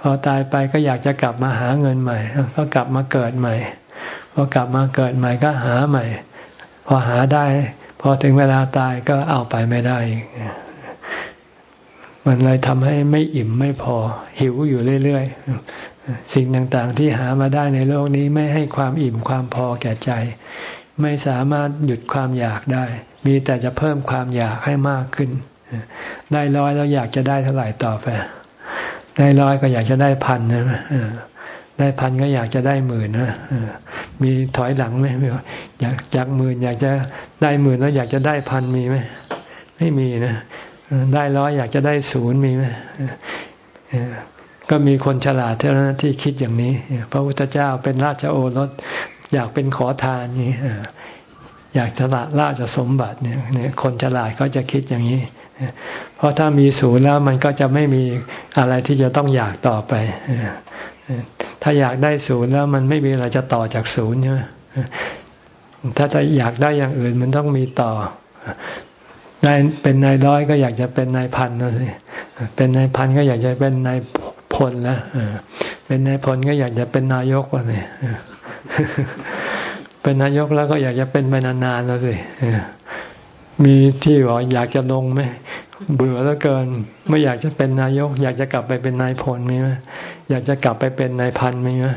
[SPEAKER 1] พอตายไปก็อยากจะกลับมาหาเงินใหม่ ก็กลับมาเกิดใหม่ พอกลับมาเกิดใหม่ก็หาใหม่ พอหาได้ พอถึงเวลาตายก็เอาไปไม่ได้ มันเลยทำให้ไม่อิ่มไม่พอ หิวอยู่เรื่อยๆ สิ่งต่างๆที่หามาได้ในโลกนี้ไม่ให้ความอิ่มความพอแก่ใจ ไม่สามารถหยุดความอยากได้ มีแต่จะเพิ่มความอยากให้มากขึ้น ได้ร้อยแล้วอยากจะได้เท่าไหร่ต่อไปได้ร้อยก็อยากจะได้พันนะได้พันก็อยากจะได้หมื่นนะมีถอยหลังไหมอยากจากหมื่นอยากจะได้หมื่นแล้วอยากจะได้พันมีไหมไม่มีนะ ได้ร้อยอยากจะได้ศูนย์มีไหมก็มีคนฉลาดเท่านั้นที่คิดอย่างนี้ พระพุทธเจ้าเป็นราชโอรสอยากเป็นขอทานนี่อยากฉลาดราชสมบัติเนี่ยคนฉลาดก็จะคิดอย่างนี้ เพราะถ้ามีศูนย์แล้วมันก็จะไม่มีอะไรที่จะต้องอยากต่อไป ถ้าอยากได้ศูนย์แล้วมันไม่มีอะไรจะต่อจากศูนย์ใช่ไหมถ้าจะอยากได้อย่างอื่นมันต้องมีต่อ ได้เป็นนายร้อยก็อยากจะเป็นนายพันนะสิเป็นนายพันก็อยากจะเป็นนายพลแล้วเป็นนายพลก็อยากจะเป็นนายกวะสิเป็นนายกแล้วก็อยากจะเป็นไปนานๆแล้วสิมีที่บออยากจะลงไหมเบื่อแล้วเกิน ไม่อยากจะเป็นนายก อยากจะกลับไปเป็นนายพลมีไหมอยากจะกลับไปเป็นนายพันมีไหม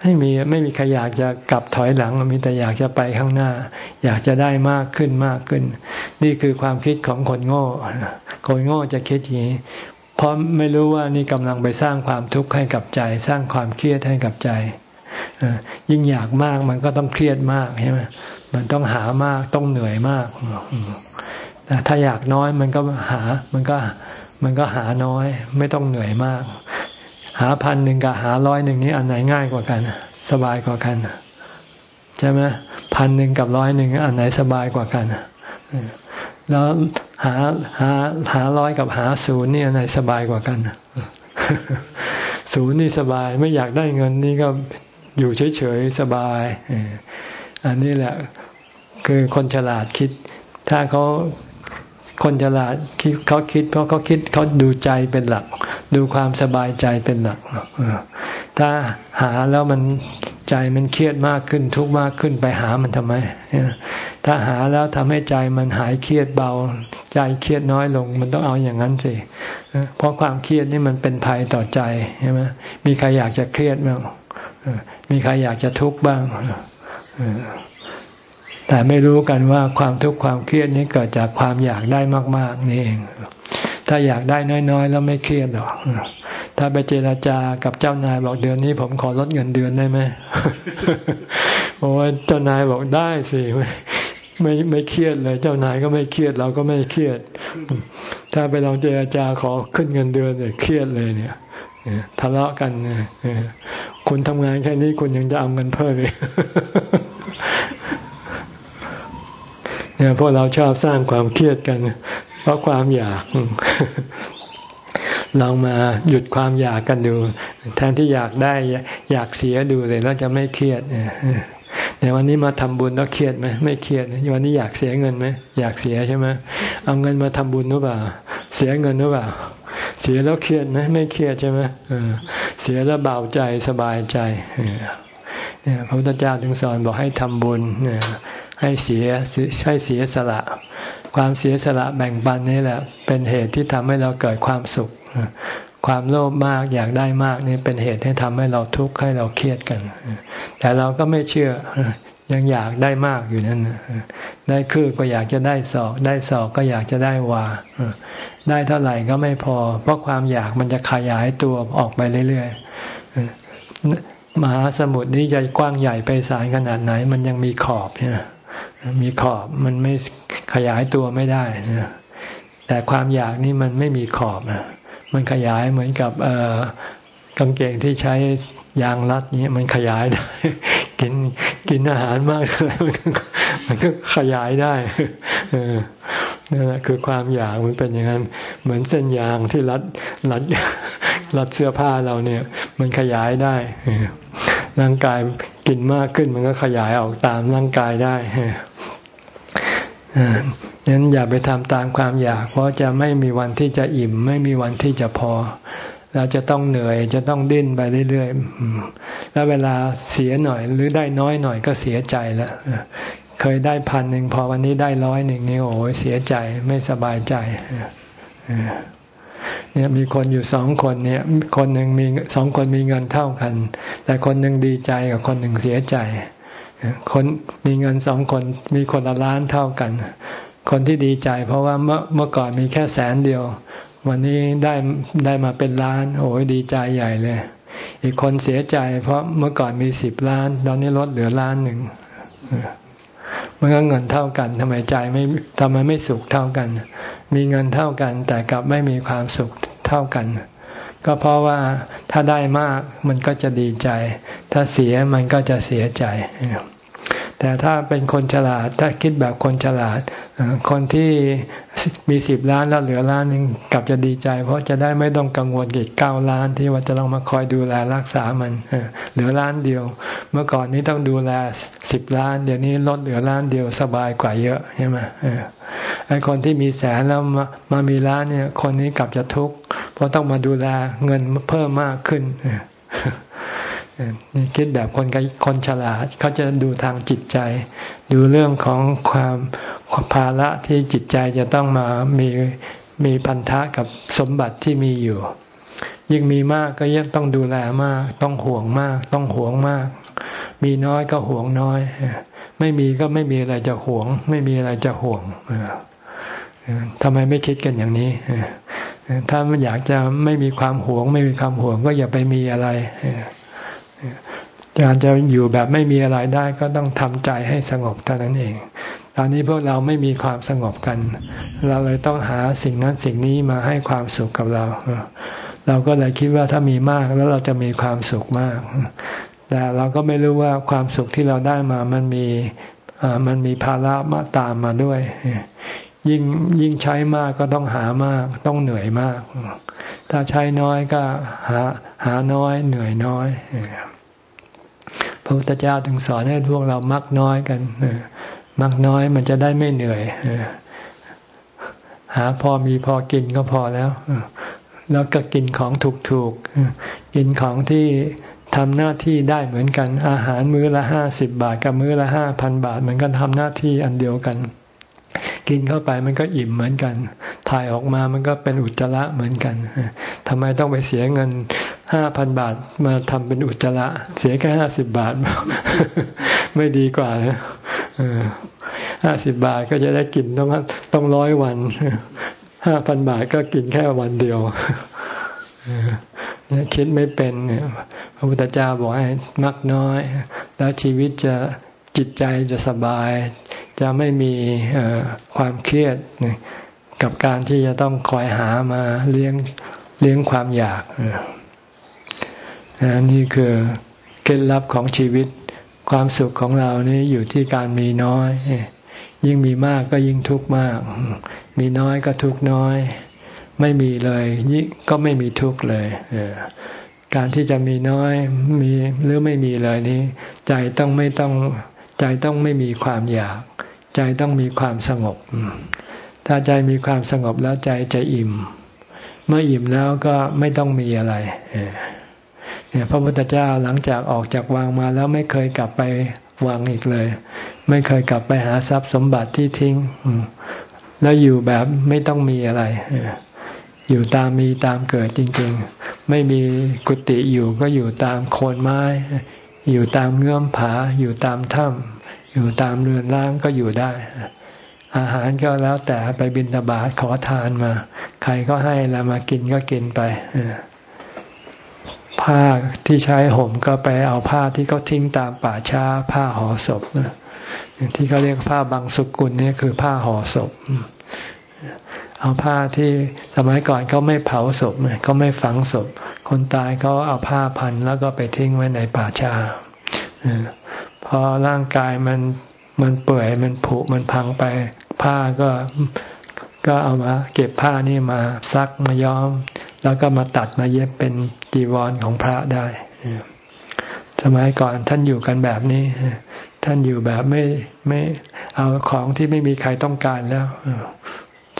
[SPEAKER 1] ไม่มีไม่มีใครอยากจะกลับถอยหลังมีแต่อยากจะไปข้างหน้า อยากจะได้มากขึ้นมากขึ้น นี่คือความคิดของคนโง่ คนโง่จะคิดอย่างนี้เพราะไม่รู้ว่านี่กำลังไปสร้างความทุกข์ให้กับใจ สร้างความเครียดให้กับใจยิ่งอยากมากมันก็ต้องเครียดมากใช่ไหมมันต้องหามากต้องเหนื่อยมากแต่ถ้าอยากน้อยมันก็หา มันก็มันก็หาน้อย ไม่ต้องเหนื่อยมาก หาพันหนึ่งกับหาร้อยหนึ่งนี้อันไหนง่ายกว่ากัน สบายกว่ากันใช่ไหมพันหนึ่งกับร้อยหนึ่งอันไหนสบายกว่ากันแล้วหาหาหาร้อยกับหาศูนย์นี่อันไหนสบายกว่ากันศูนย์นี่สบายไม่อยากได้เงินนี่ก็อยู่เฉยๆสบายอันนี้แหละ คือคนฉลาดคิด ถ้าเขา คนฉลาดเขาคิด เพราะเขาคิดเขาดูใจเป็นหลัก ดูความสบายใจเป็นหลักถ้าหาแล้วมันใจมันเครียดมากขึ้นทุกข์มากขึ้นไปหามันทำไม ถ้าหาแล้วทำให้ใจมันหายเครียดเบา ใจเครียดน้อยลง มันต้องเอาอย่างนั้นสิเพราะความเครียดนี่มันเป็นภัยต่อใจใช่ไหมมีใครอยากจะเครียดบ้างมีใครอยากจะทุกข์บ้าง แต่ไม่รู้กันว่าความทุกข์ความเครียดนี้เกิดจากความอยากได้มาก ๆ นี่เอง ถ้าอยากได้น้อย ๆ แล้วไม่เครียดหรอก ถ้าไปเจราจากับเจ้านายบอกเดือนนี้ ผมขอลดเงินเดือนได้ไหมโอ้เจ้านายบอกได้สิไม่ไม่เครียดเลย เจ้านายก็ไม่เครียดเราก็ไม่เครียด ถ้าไปลองเจราจาขอขึ้นเงินเดือนเนี่ยเครียดเลยเนี่ยทะเลาะกันคุณทำงานแค่นี้คุณยังจะเอาเงินเพิ่มเลย เนี่ยพวกเราชอบสร้างความเครียดกัน เพราะความอยากลองมาหยุดความอยากกันดู แทนที่อยากได้อยากเสียดูเลยแล้วจะไม่เครียดในวันนี้มาทำบุญแล้วเครียดไหมไม่เครียดวันนี้อยากเสียเงินไหมอยากเสียใช่ไหมเอาเงินมาทำบุญหรือเปล่า เสียเงินหรือเปล่า เสียแล้วเครียดไหมไม่เครียดใช่ไหมเสียแล้วเบาใจสบายใจเนี่ยพระพุทธเจ้าถึงสอนบอกให้ทำบุญเนี่ย ให้เสียให้เสียสละ ความเสียสละแบ่งปันนี่แหละ เป็นเหตุที่ทำให้เราเกิดความสุข ความโลภมากอยากได้มากนี่เป็นเหตุให้ทำให้เราทุกข์ให้เราเครียดกัน แต่เราก็ไม่เชื่อยังอยากได้มากอยู่นั่นได้คือก็อยากจะได้สอกได้สอกก็อยากจะได้วาได้เท่าไหร่ก็ไม่พอ เพราะความอยากมันจะขยายตัวออกไปเรื่อยๆมหาสมุทรนี้จะกว้างใหญ่ไปสารขนาดไหน มันยังมีขอบเนี่ย มีขอบมันไม่ขยายตัวไม่ได้นะแต่ความอยากนี่มันไม่มีขอบนะมันขยายเหมือนกับเอ่อกางเกงที่ใช้ ยางรัดนี้มันขยายได้ กินกินอาหารมากเท่าไหร่มันก็ขยายได้นั่นแหละคือความอยากมันเป็นอย่างนั้น เหมือนเส้นยางที่รัดรัดรัดเสื้อผ้าเราเนี่ย มันขยายได้ร่างกายกินมากขึ้นมันก็ขยายออกตามร่างกายได้นั้นอย่าไปทำตามความอยาก เพราะจะไม่มีวันที่จะอิ่ม ไม่มีวันที่จะพอ เราจะต้องเหนื่อยจะต้องดิ้นไปเรื่อยๆ แล้วเวลาเสียหน่อยหรือได้น้อยหน่อยก็เสียใจแล้วเคยได้พันหนึ่งพอวันนี้ได้ร้อยหนึ่งนี่โอ้ยเสียใจไม่สบายใจเนี่ยมีคนอยู่สองคนเนี่ย คนหนึ่งมีสองคนมีเงินเท่ากัน แต่คนหนึ่งดีใจกับคนหนึ่งเสียใจคนมีเงินสองคนมีคนละล้านเท่ากัน คนที่ดีใจ เพราะว่าเมื่อเมื่อก่อนมีแค่แสนเดียว วันนี้ได้ได้มาเป็นล้านโอ้ยดีใจใหญ่เลย อีกคนเสียใจ เพราะเมื่อก่อนมีสิบล้าน ตอนนี้ลดเหลือล้านหนึ่งมันก็เงินเท่ากันทำไมใจไม่ทำไมไม่สุขเท่ากัน มีเงินเท่ากัน แต่กลับไม่มีความสุขเท่ากัน ก็เพราะว่าถ้าได้มากมันก็จะดีใจ ถ้าเสียมันก็จะเสียใจ แต่ถ้าเป็นคนฉลาด ถ้าคิดแบบคนฉลาด คนที่มีสิบล้านแล้วเหลือล้านหนึ่งกลับจะดีใจ เพราะจะได้ไม่ต้องกังวลอีกเก้าล้านที่ว่าจะต้องมาคอยดูแลรักษามันเหลือล้านเดียว เมื่อก่อนนี้ต้องดูแลสิบล้าน เดี๋ยวนี้ลดเหลือล้านเดียวสบายกว่าเยอะใช่ไหมไอ้คนที่มีแสนแล้วมามามีล้านเนี่ย คนนี้กลับจะทุกข์เพราะต้องมาดูแลเงินเพิ่มมากขึ้น นี่คิดแบบคนคนฉลาดเขาจะดูทางจิตใจ ดูเรื่องของความภาระที่จิตใจจะต้องมามีมีพันธะกับสมบัติที่มีอยู่ ยิ่งมีมากก็ยิ่งต้องดูแลมาก ต้องห่วงมาก ต้องห่วงมาก มีน้อยก็ห่วงน้อย ไม่มีก็ไม่มีอะไรจะห่วง ไม่มีอะไรจะห่วงทำไมไม่คิดกันอย่างนี้ถ้าอยากจะไม่มีความห่วง ไม่มีความห่วงก็อย่าไปมีอะไร การจะอยู่แบบไม่มีอะไรได้ก็ต้องทำใจให้สงบเท่านั้นเอง ตอนนี้พวกเราไม่มีความสงบกัน เราเลยต้องหาสิ่งนั้นสิ่งนี้มาให้ความสุขกับเรา เราก็เลยคิดว่าถ้ามีมากแล้วเราจะมีความสุขมาก แต่เราก็ไม่รู้ว่าความสุขที่เราได้มามันมีมันมีภาระมาตามมาด้วย ยิ่งยิ่งใช้มากก็ต้องหามาก ต้องเหนื่อยมาก ถ้าใช้น้อยก็หาหาน้อยเหนื่อยน้อยพระพุทธเจ้าถึงสอนให้พวกเรามักน้อยกันมักน้อยมันจะได้ไม่เหนื่อยหาพอมีพอกินก็พอแล้วแล้วก็กินของถูกๆกินของที่ทำหน้าที่ได้เหมือนกัน อาหารมื้อละห้าสิบบาทกับมื้อละห้าพันบาทเหมือนกันทำหน้าที่อันเดียวกัน กินเข้าไปมันก็อิ่มเหมือนกัน ถ่ายออกมามันก็เป็นอุจจาระเหมือนกันทำไมต้องไปเสียเงินห้าพันบาทมาทำเป็นอุจจาระ เสียแค่ห้าสิบบาท ไม่ดีกว่าห้าสิบบาทก็จะได้กินต้องต้องร้อยวันห้าพันบาทก็กินแค่วันเดียวคิดไม่เป็นเนี่ยพระพุทธเจ้าบอกให้มักน้อย แล้วชีวิตจะจิตใจจะสบาย จะไม่มีความเครียดกับการที่จะต้องคอยหามาเลี้ยงเลี้ยงความอยากนี่คือเคล็ดลับของชีวิต ความสุขของเรานี่อยู่ที่การมีน้อย ยิ่งมีมากก็ยิ่งทุกข์มาก มีน้อยก็ทุกข์น้อย ไม่มีเลยยิ่งก็ไม่มีทุกข์เลยการที่จะมีน้อยมีหรือไม่มีเลยนี้ ใจต้องไม่ต้องใจต้องไม่มีความอยาก ใจต้องมีความสงบ ถ้าใจมีความสงบแล้วใจจะอิ่ม เมื่ออิ่มแล้วก็ไม่ต้องมีอะไรเนี่ยพระพุทธเจ้าหลังจากออกจากวังมาแล้วไม่เคยกลับไปวังอีกเลย ไม่เคยกลับไปหาทรัพย์สมบัติที่ทิ้ง แล้วอยู่แบบไม่ต้องมีอะไร อยู่ตามมีตามเกิดจริง ๆ ไม่มีกุฏิอยู่ก็อยู่ตามโคนไม้ อยู่ตามเงื่อมผาอยู่ตามถ้ำ อยู่ตามเรือนร่างก็อยู่ได้ อาหารก็แล้วแต่ไปบิณฑบาตขอทานมา ใครก็ให้แล้วมากินก็กินไปผ้าที่ใช้ห่มก็ไปเอาผ้าที่เขาทิ้งตามป่าช้า ผ้าห่อศพที่เขาเรียกผ้าบางสุกุลนี่คือผ้าห่อศพ เอาผ้าที่สมัยก่อนเขาไม่เผาศพเขาไม่ฝังศพ คนตายเขาเอาผ้าพันแล้วก็ไปทิ้งไว้ในป่าช้า พอร่างกายมันมันเปื่อยมันผุมันพังไป ผ้าก็ก็เอามา เก็บผ้านี่มาซักมาย้อม แล้วก็มาตัดมาเย็บเป็นจีวรของพระได้สมัยก่อนท่านอยู่กันแบบนี้ท่านอยู่แบบไม่ไม่เอาของที่ไม่มีใครต้องการแล้ว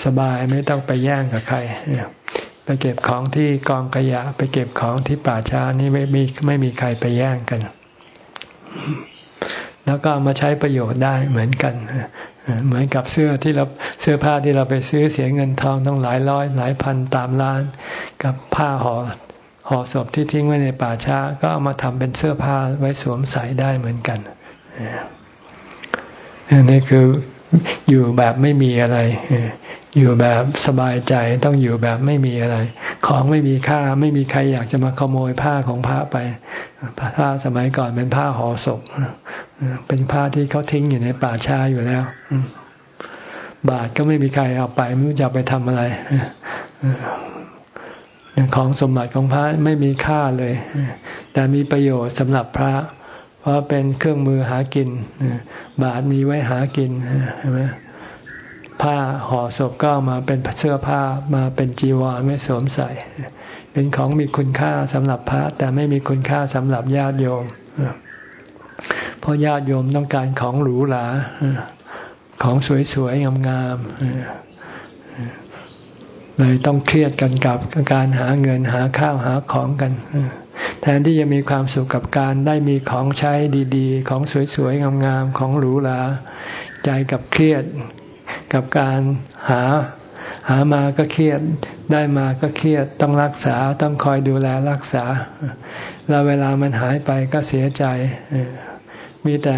[SPEAKER 1] สบายไม่ต้องไปแย่งกับใครไปเก็บของที่กองขยะ ไปเก็บของที่ป่าช้านี่ไม่มีไม่มีใครไปแย่งกัน แล้วก็มาใช้ประโยชน์ได้เหมือนกัน เหมือนกับเสื้อที่เราเสื้อผ้าที่เราไปซื้อเสียเงินทองต้องหลายร้อย หลายพันตามร้าน กับผ้าห่อห่อศพที่ทิ้งไว้ในป่าช้า ก็เอามาทำเป็นเสื้อผ้าไว้สวมใส่ได้เหมือนกันนี่คืออยู่แบบไม่มีอะไร อยู่แบบสบายใจต้องอยู่แบบไม่มีอะไร ของไม่มีค่าไม่มีใครอยากจะมาขโมยผ้าของพระไปผ้าสมัยก่อนเป็นผ้าห่อศพเป็นผ้าที่เขาทิ้งอยู่ในป่าช้าอยู่แล้ว บาทก็ไม่มีใครเอาไปไม่รู้จะไปทำอะไรของสมบัติของพระไม่มีค่าเลย แต่มีประโยชน์สำหรับพระ เพราะเป็นเครื่องมือหากิน บาทมีไว้หากินใช่ไหม ผ้าห่อศพก็มาเป็นเสื้อผ้ามาเป็นจีวรไม่สวมใส่ เป็นของมีคุณค่าสำหรับพระ แต่ไม่มีคุณค่าสำหรับญาติโยมเพราะญาติโยมต้องการของหรูหราของสวยๆงามๆเลยต้องเครียดกันกับการหาเงินหาข้าวหาของกันแทนที่จะมีความสุขกับการได้มีของใช้ดี ๆ ของสวยๆงามๆของหรูหราใจกับเครียด กับการหา หามาก็เครียด ได้มาก็เครียด ต้องรักษาต้องคอยดูแลรักษา แล้วเวลามันหายไปก็เสียใจ มีแต่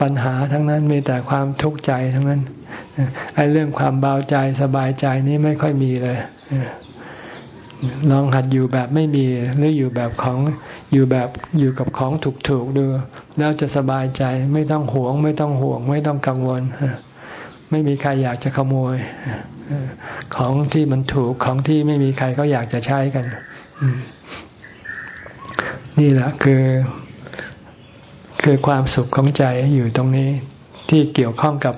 [SPEAKER 1] ปัญหาทั้งนั้นมีแต่ความทุกข์ใจทั้งนั้นไอ้เรื่องความเบาใจสบายใจนี่ไม่ค่อยมีเลยลองหัดอยู่แบบไม่มีหรืออยู่แบบของอยู่แบบอยู่กับของถูกๆดู แล้วจะสบายใจไม่ต้องหวง ไม่ต้องห่วง ไม่ต้องกังวล ไม่มีใครอยากจะขโมยของที่มันถูกของที่ไม่มีใครก็อยากจะใช้กัน นี่แหละคือ คือความสุขของใจอยู่ตรงนี้ ที่เกี่ยวข้องกับ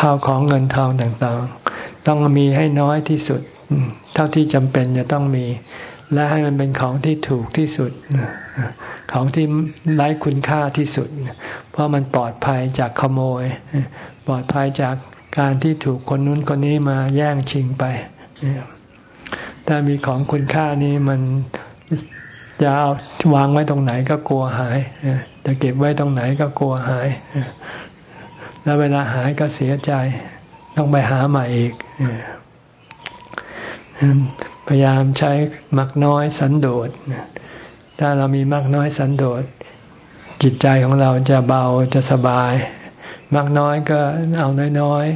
[SPEAKER 1] ข้าวของเงินทองต่างๆ ต้องมีให้น้อยที่สุด เท่าที่จำเป็นจะต้องมี และให้มันเป็นของที่ถูกที่สุด ของที่ไร้คุณค่าที่สุด เพราะมันปลอดภัยจากขโมย ปลอดภัยจาก การที่ถูกคนนู้นคนนี้มาแย่งชิงไปถ้ามีของคุณค่านี้มันจะเอาวางไว้ตรงไหนก็กลัวหายจะเก็บไว้ตรงไหนก็กลัวหาย แล้วเวลาหายก็เสียใจ ต้องไปหาใหม่อีกพยายามใช้มักน้อยสันโดษถ้าเรามีมากน้อยสันโดษจิตใจของเราจะเบาจะสบาย มากน้อยก็เอาน้อย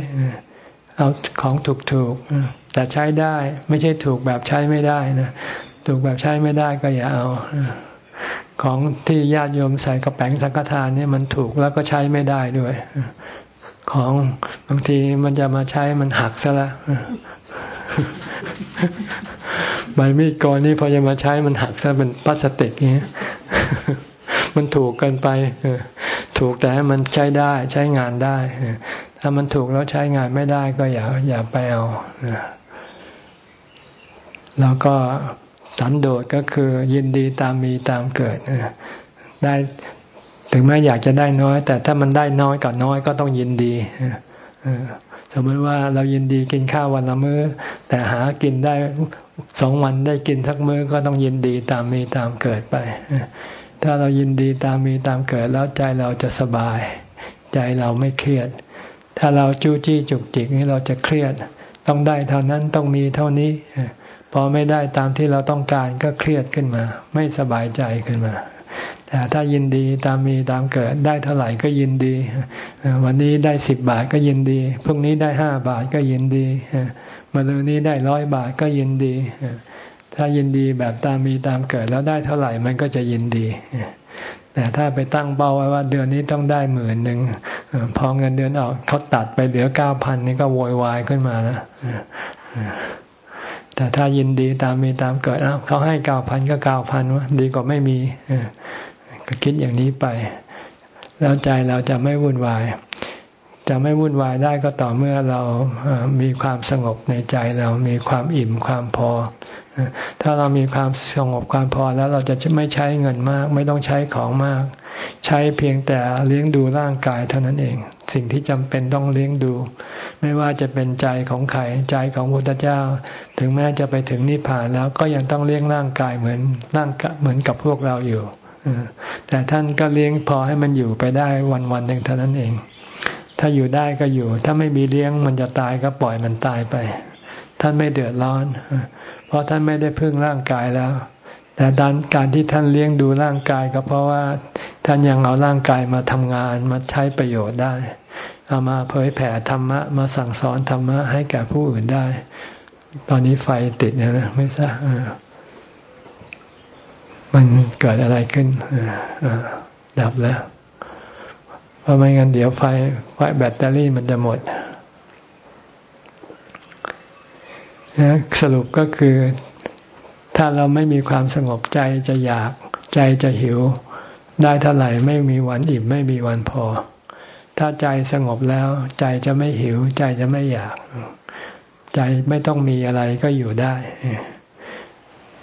[SPEAKER 1] ๆ เอาของถูกๆ แต่ใช้ได้ไม่ใช่ถูกแบบใช้ไม่ได้นะถูกแบบใช้ไม่ได้ก็อย่าเอา ของที่ญาติโยมใส่กระแป้งสังฆทานเนี่ยมันถูกแล้วก็ใช้ไม่ได้ด้วย ของบางทีมันจะมาใช้มันหักซะละใบมีดกรนี่พอจะมาใช้มันหักซะเป็นพลาสติกเงี้ย มันถูกเกินไปถูกแต่ให้มันใช้ได้ใช้งานได้ถ้ามันถูกแล้วใช้งานไม่ได้ก็อย่าอย่าไปเอาแล้วก็สันโดษก็คือ ยินดีตามมีตามเกิดได้ถึงแม้อยากจะได้น้อย แต่ถ้ามันได้น้อยกับน้อยก็ต้องยินดีสมมติว่าเรายินดีกินข้าววันละมื้อ แต่หากินได้สองวันได้กินสักมื้อก็ต้องยินดีตามมีตามเกิดไป ถ้าเรายินดีตามมีตามเกิดแล้วใจเราจะสบาย ใจเราไม่เครียด ถ้าเราจู้จี้จุกจิกนี่เราจะเครียด ต้องได้เท่านั้นต้องมีเท่านี้ พอไม่ได้ตามที่เราต้องการก็เครียดขึ้นมา ไม่สบายใจขึ้นมา แต่ถ้ายินดีตามมีตามเกิดได้เท่าไหร่ก็ยินดี วันนี้ได้สิบบาทก็ยินดีพรุ่งนี้ได้ห้าบาทก็ยินดีมาเรืนนี้ได้ร้อยบาทก็ยินดี ถ้ายินดีแบบตามมีตามเกิดแล้วได้เท่าไหร่มันก็จะยินดี แต่ถ้าไปตั้งเป้าไว้ว่าเดือนนี้ต้องได้หมื่นหนึ่งพอเงินเดือนออกเขาตัดไปเหลือเก้าพันนี่ก็โวยวายขึ้นมาแล้วแต่ถ้ายินดีตามมีตามเกิดเขาให้เก้าพันก็เก้าพันวะดีกว่าไม่มีก็คิดอย่างนี้ไป แล้วใจเราจะไม่วุ่นวาย จะไม่วุ่นวายได้ก็ต่อเมื่อเรามีความสงบในใจเรามีความอิ่มความพอ ถ้าเรามีความสงบความพอแล้วเราจะไม่ใช้เงินมาก ไม่ต้องใช้ของมาก ใช้เพียงแต่เลี้ยงดูร่างกายเท่านั้นเอง สิ่งที่จำเป็นต้องเลี้ยงดู ไม่ว่าจะเป็นใจของใครใจของพระพุทธเจ้า ถึงแม้จะไปถึงนิพพานแล้วก็ยังต้องเลี้ยงร่างกายเหมือนร่างเหมือนกับพวกเราอยู่แต่ท่านก็เลี้ยงพอให้มันอยู่ไปได้วันวันหนึ่งเท่านั้นเอง ถ้าอยู่ได้ก็อยู่ ถ้าไม่มีเลี้ยงมันจะตายก็ปล่อยมันตายไป ท่านไม่เดือดร้อน เพราะท่านไม่ได้พึ่งร่างกายแล้ว แต่ดานการที่ท่านเลี้ยงดูร่างกายก็เพราะว่าท่านยังเอาร่างกายมาทำงานมาใช้ประโยชน์ได้ เอามาเผยแผ่ธรรมะมาสั่งสอนธรรมะให้แก่ผู้อื่นได้ ตอนนี้ไฟติดเนี่ยนะไม่ทราบมันเกิดอะไรขึ้นดับแล้ว เพราะไม่งั้นเดี๋ยวไฟไฟแบตเตอรี่มันจะหมด นะสรุปก็คือถ้าเราไม่มีความสงบใจจะอยากใจจะหิว ได้เท่าไหร่ไม่มีวันอิ่มไม่มีวันพอ ถ้าใจสงบแล้ว ใจจะไม่หิว ใจจะไม่อยาก ใจไม่ต้องมีอะไรก็อยู่ได้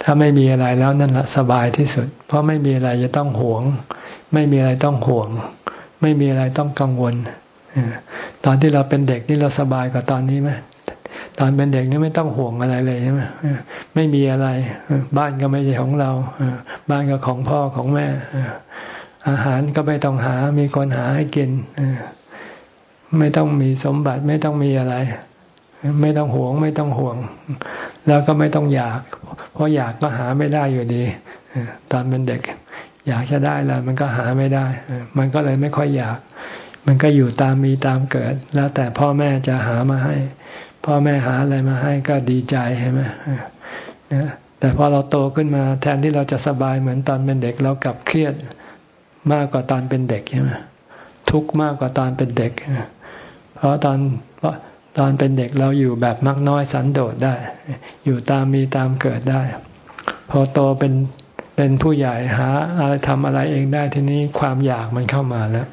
[SPEAKER 1] ถ้าไม่มีอะไรแล้วนั่นแหละสบายที่สุด เพราะไม่มีอะไรจะต้องหวง ไม่มีอะไรต้องห่วง ไม่มีอะไรต้องกังวลตอนที่เราเป็นเด็กนี่เราสบายกว่าตอนนี้ไหม ตอนเป็นเด็กนี่ไม่ต้องห่วงอะไรเลยใช่ไหมไม่มีอะไร บ้านก็ไม่ใช่ของเรา บ้านก็ของพ่อของแม่ อาหารก็ไม่ต้องหา มีคนหาให้กิน ไม่ต้องมีสมบัติไม่ต้องมีอะไร ไม่ต้องห่วง ไม่ต้องห่วง แล้วก็ไม่ต้องอยาก เพราะอยากก็หาไม่ได้อยู่ดี ตอนเป็นเด็ก อยากจะได้แล้วมันก็หาไม่ได้ มันก็เลยไม่ค่อยอยาก มันก็อยู่ตามมีตามเกิด แล้วแต่พ่อแม่จะหามาให้ พ่อแม่หาอะไรมาให้ก็ดีใจใช่ไหมแต่พอเราโตขึ้นมาแทนที่เราจะสบายเหมือนตอนเป็นเด็กเรากลับเครียดมากกว่าตอนเป็นเด็กใช่ไหมทุกข์มากกว่าตอนเป็นเด็ก เพราะตอนเพราะตอนเป็นเด็กเราอยู่แบบมักน้อยสันโดษได้ อยู่ตามมีตามเกิดได้ พอโตเป็นเป็นผู้ใหญ่หาอะไรทำอะไรเองได้ทีนี้ความอยากมันเข้ามาแล้ว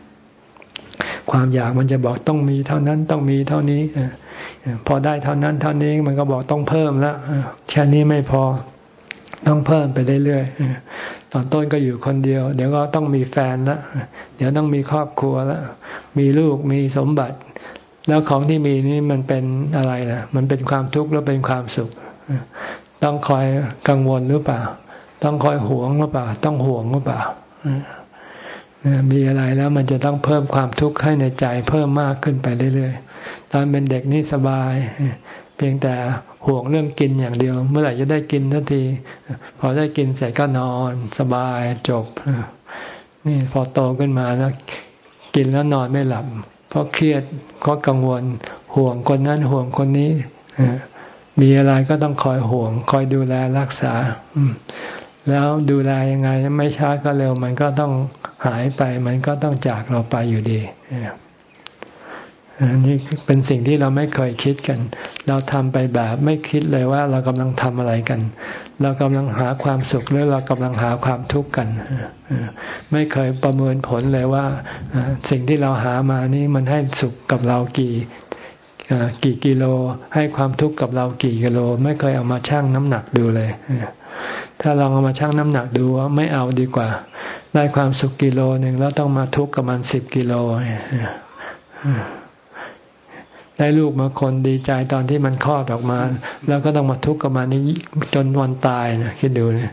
[SPEAKER 1] ความอยากมันจะบอกต้องมีเท่านั้นต้องมีเท่านี้พอได้เท่านั้นเท่านี้มันก็บอกต้องเพิ่มแล้วแค่นี้ไม่พอต้องเพิ่มไปเรื่อยๆตอนต้นก็อยู่คนเดียว เดี๋ยวก็ต้องมีแฟนแล้วเดี๋ยวต้องมีครอบครัวแล้วมีลูกมีสมบัติ แล้วของที่มีนี่มันเป็นอะไรล่ะ มันเป็นความทุกข์หรือเป็นความสุข ต้องคอยกังวลหรือเปล่า ต้องคอยห่วงหรือเปล่า ต้องห่วงหรือเปล่า มีอะไรแล้วมันจะต้องเพิ่มความทุกข์ให้ในใจเพิ่มมากขึ้นไปเรื่อยๆ ตอนเป็นเด็กนี่สบาย เพียงแต่ห่วงเรื่องกินอย่างเดียว เมื่อไหร่จะได้กินทันที พอได้กินเสร็จก็นอนสบายจบ นี่พอโตขึ้นมาแล้ว กินแล้วนอนไม่หลับ เพราะเครียดเพราะกังวล ห่วงคนนั้นห่วงคนนี้มีอะไรก็ต้องคอยห่วง คอยดูแลรักษาแล้วดูแลยังไง ไม่ช้าก็เร็วมันก็ต้อง หายไปมันก็ต้องจากเราไปอยู่ดีอันี่เป็นสิ่งที่เราไม่เคยคิดกัน เราทำไปแบบไม่คิดเลยว่าเรากำลังทำอะไรกัน เรากำลังหาความสุขหรือเรากำลังหาความทุกข์กัน ไม่เคยประเมินผลเลยว่า สิ่งที่เราหามานี่มันให้สุขกับเรากี่กี่กิโล ให้ความทุกข์กับเรากี่กิโล ไม่เคยเอามาชั่งน้ำหนักดูเลย ถ้าเราเอามาชั่งน้ำหนักดูว่าไม่เอาดีกว่า ได้ความสุขกิโลหนึ่งแล้วต้องมาทุกข์กับมันสิบกิโลได้ลูกมาคนดีใจตอนที่มันคลอดออกมา แล้วก็ต้องมาทุกข์กับมันนี้จนวันตายนะคิดดูนะ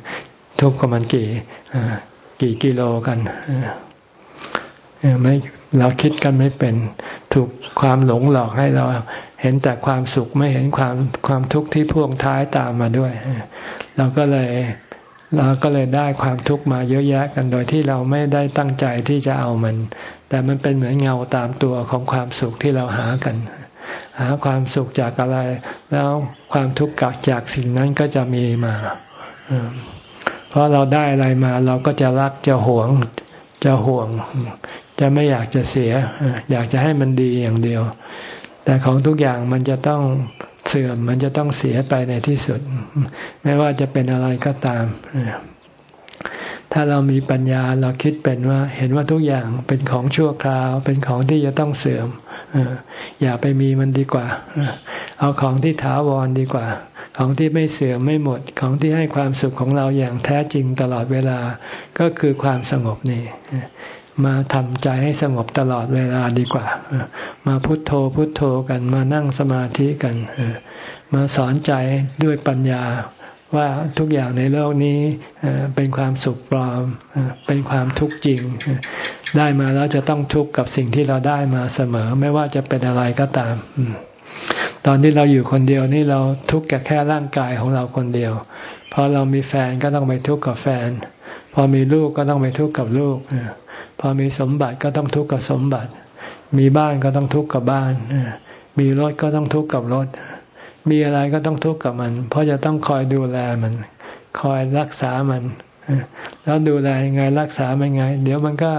[SPEAKER 1] ทุกข์กับมันกี่กี่กิโลกันไม่เราคิดกันไม่เป็น ถูกความหลงหลอกให้เรา เห็นแต่ความสุขไม่เห็นความความทุกข์ที่พ่วงท้ายตามมาด้วย เราก็เลยเราก็เลยได้ความทุกข์มาเยอะแยะกันโดยที่เราไม่ได้ตั้งใจที่จะเอามัน แต่มันเป็นเหมือนเงาตามตัวของความสุขที่เราหากัน หาความสุขจากอะไร แล้วความทุกข์กับจากสิ่งนั้นก็จะมีมาเพราะเราได้อะไรมา เราก็จะรักจะหวง จะห่วง จะไม่อยากจะเสีย อยากจะให้มันดีอย่างเดียว แต่ของทุกอย่างมันจะต้องเสื่อม มันจะต้องเสียไปในที่สุด ไม่ว่าจะเป็นอะไรก็ตาม ถ้าเรามีปัญญาเราคิดเป็นว่า เห็นว่าทุกอย่างเป็นของชั่วคราว เป็นของที่จะต้องเสื่อมอย่าไปมีมันดีกว่า เอาของที่ถาวรดีกว่า ของที่ไม่เสื่อมไม่หมด ของที่ให้ความสุขของเราอย่างแท้จริงตลอดเวลา ก็คือความสงบนี่ มาทำใจให้สงบตลอดเวลาดีกว่า มาพุโทโธพุโทโธกันมานั่งสมาธิกันมาสอนใจด้วยปัญญาว่าทุกอย่างในโลกนี้เป็นความสุขปลอมเป็นความทุกข์จริง ได้มาแล้วจะต้องทุกข์กับสิ่งที่เราได้มาเสมอ ไม่ว่าจะเป็นอะไรก็ตาม ตอนที่เราอยู่คนเดียวนี่เราทุกข์แค่แค่ร่างกายของเราคนเดียวพอเรามีแฟนก็ต้องไปทุกข์กับแฟน พอมีลูกก็ต้องไปทุกข์กับลูก พอมีสมบัติก็ต้องทุกข์กับสมบัติ มีบ้านก็ต้องทุกข์กับบ้าน มีรถก็ต้องทุกข์กับรถ มีอะไรก็ต้องทุกข์กับมัน เพราะจะต้องคอยดูแลมัน คอยรักษามัน แล้วดูแลยังไงรักษาไม่ไง เดี๋ยวมันก็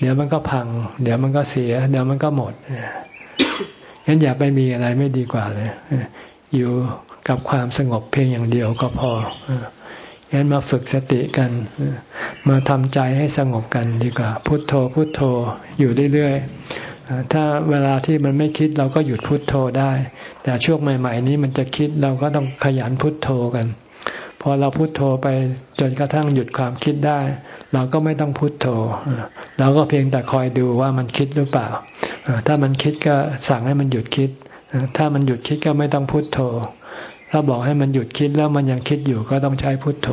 [SPEAKER 1] เดี๋ยวมันก็พัง เดี๋ยวมันก็เสีย เดี๋ยวมันก็หมดงั้นอย่าไปมีอะไรไม่ดีกว่าเลย อยู่กับความสงบเพียงอย่างเดียวก็พอ งั้นมาฝึกสติกัน มาทำใจให้สงบกันดีกว่า พุทโธพุทโธอยู่เรื่อยๆ ถ้าเวลาที่มันไม่คิดเราก็หยุดพุทโธได้ แต่ช่วงใหม่ ๆ นี้มันจะคิดเราก็ต้องขยันพุทโธกัน พอเราพุทโธไปจนกระทั่งหยุดความคิดได้ เราก็ไม่ต้องพุทโธ เราก็เพียงแต่คอยดูว่ามันคิดหรือเปล่า ถ้ามันคิดก็สั่งให้มันหยุดคิด ถ้ามันหยุดคิดก็ไม่ต้องพุทโธ ถ้าบอกให้มันหยุดคิดแล้วมันยังคิดอยู่ก็ต้องใช้พุทโธ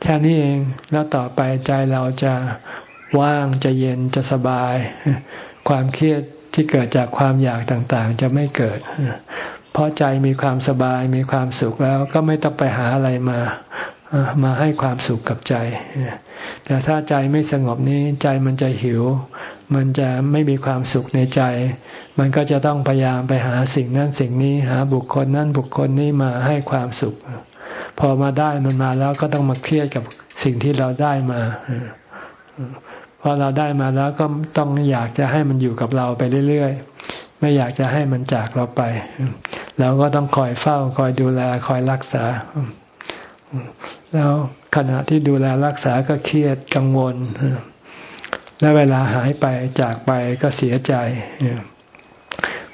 [SPEAKER 1] แค่นี้เองแล้วต่อไปใจเราจะว่างจะเย็นจะสบาย ความเครียดที่เกิดจากความอยากต่างๆ จะไม่เกิด เพราะใจมีความสบายมีความสุขแล้วก็ไม่ต้องไปหาอะไรมามาให้ความสุขกับใจ แต่ถ้าใจไม่สงบนี้ใจมันจะหิว มันจะไม่มีความสุขในใจ มันก็จะต้องพยายามไปหาสิ่งนั้นสิ่งนี้หาบุคคลนั้นบุคคลนี้มาให้ความสุข พอมาได้มันมาแล้วก็ต้องมาเครียดกับสิ่งที่เราได้มาพอเราได้มาแล้วก็ต้องอยากจะให้มันอยู่กับเราไปเรื่อยๆ ไม่อยากจะให้มันจากเราไป เราก็ต้องคอยเฝ้า คอยดูแล คอยรักษา แล้วขณะที่ดูแลรักษาก็เครียดกังวล และเวลาหายไปจากไปก็เสียใจ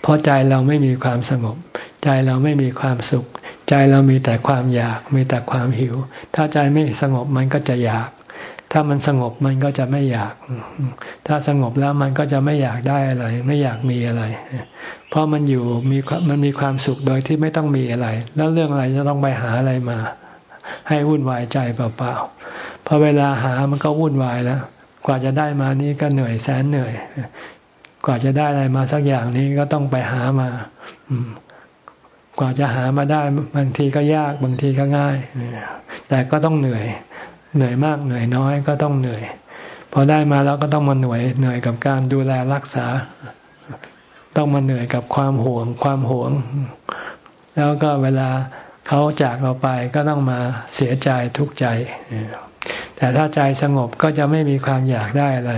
[SPEAKER 1] เพราะใจเราไม่มีความสงบ ใจเราไม่มีความสุข ใจเรามีแต่ความอยาก มีแต่ความหิว ถ้าใจไม่สงบมันก็จะอยาก ถ้ามันสงบมันก็จะไม่อยาก ถ้าสงบแล้วมันก็จะไม่อยากได้อะไร ไม่อยากมีอะไร เพราะมันอยู่มีมันมีความสุขโดยที่ไม่ต้องมีอะไร แล้วเรื่องอะไรจะต้องไปหาอะไรมา ให้วุ่นวายใจเปล่าๆพอเวลาหามันก็วุ่นวายแล้ว กว่าจะได้มานี่ก็เหนื่อยแสนเหนื่อย กว่าจะได้อะไรมาสักอย่างนี้ก็ต้องไปหามากว่าจะหามาได้บางทีก็ยากบางทีก็ง่าย แต่ก็ต้องเหนื่อย เหนื่อยมากเหนื่อยน้อยก็ต้องเหนื่อย พอได้มาแล้วก็ต้องมาเหนื่อยเหนื่อยกับการดูแลรักษา ต้องมาเหนื่อยกับความห่วง ความห่วง แล้วก็เวลาเขาจากเราไปก็ต้องมาเสียใจทุกข์ใจ แต่ถ้าใจสงบก็จะไม่มีความอยากได้อะไร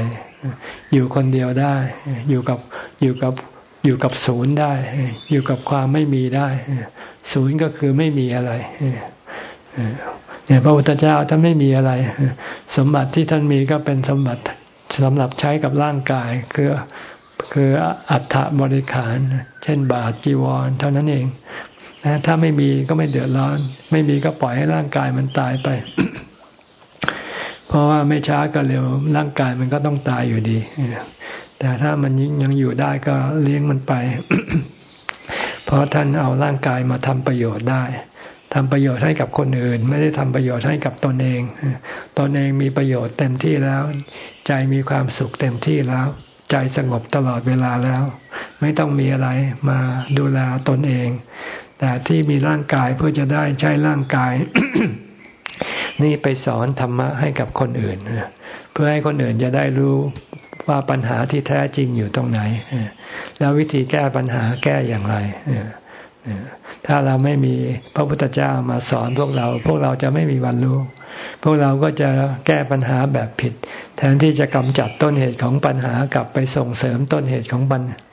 [SPEAKER 1] อยู่คนเดียวได้ อยู่กับอยู่กับอยู่กับศูนย์ได้ อยู่กับความไม่มีได้ ศูนย์ก็คือไม่มีอะไรเนี่ยพระพุทธเจ้าท่านไม่มีอะไร สมบัติที่ท่านมีก็เป็นสมบัติสำหรับใช้กับร่างกายคือคืออัฐบริขาร เช่นบาทจีวร เท่านั้นเองนะถ้าไม่มีก็ไม่เดือดร้อน ไม่มีก็ปล่อยให้ร่างกายมันตายไป เพราะว่าไม่ช้าก็เร็วร่างกายมันก็ต้องตายอยู่ดี แต่ถ้ามันยังยังอยู่ได้ก็เลี้ยงมันไป เพราะท่านเอาร่างกายมาทำประโยชน์ได้ทำประโยชน์ให้กับคนอื่น ไม่ได้ทำประโยชน์ให้กับตนเอง ตนเองมีประโยชน์เต็มที่แล้ว ใจมีความสุขเต็มที่แล้ว ใจสงบตลอดเวลาแล้ว ไม่ต้องมีอะไรมาดูแลตนเอง แต่ที่มีร่างกายเพื่อจะได้ใช้ร่างกาย นี่ไปสอนธรรมะให้กับคนอื่น เพื่อให้คนอื่นจะได้รู้ว่าปัญหาที่แท้จริงอยู่ตรงไหน แล้ววิธีแก้ปัญหาแก้อย่างไร ถ้าเราไม่มีพระพุทธเจ้ามาสอนพวกเรา พวกเราจะไม่มีวันรู้ พวกเราก็จะแก้ปัญหาแบบผิด แทนที่จะกำจัดต้นเหตุของปัญหากลับไปส่งเสริมต้นเหตุของ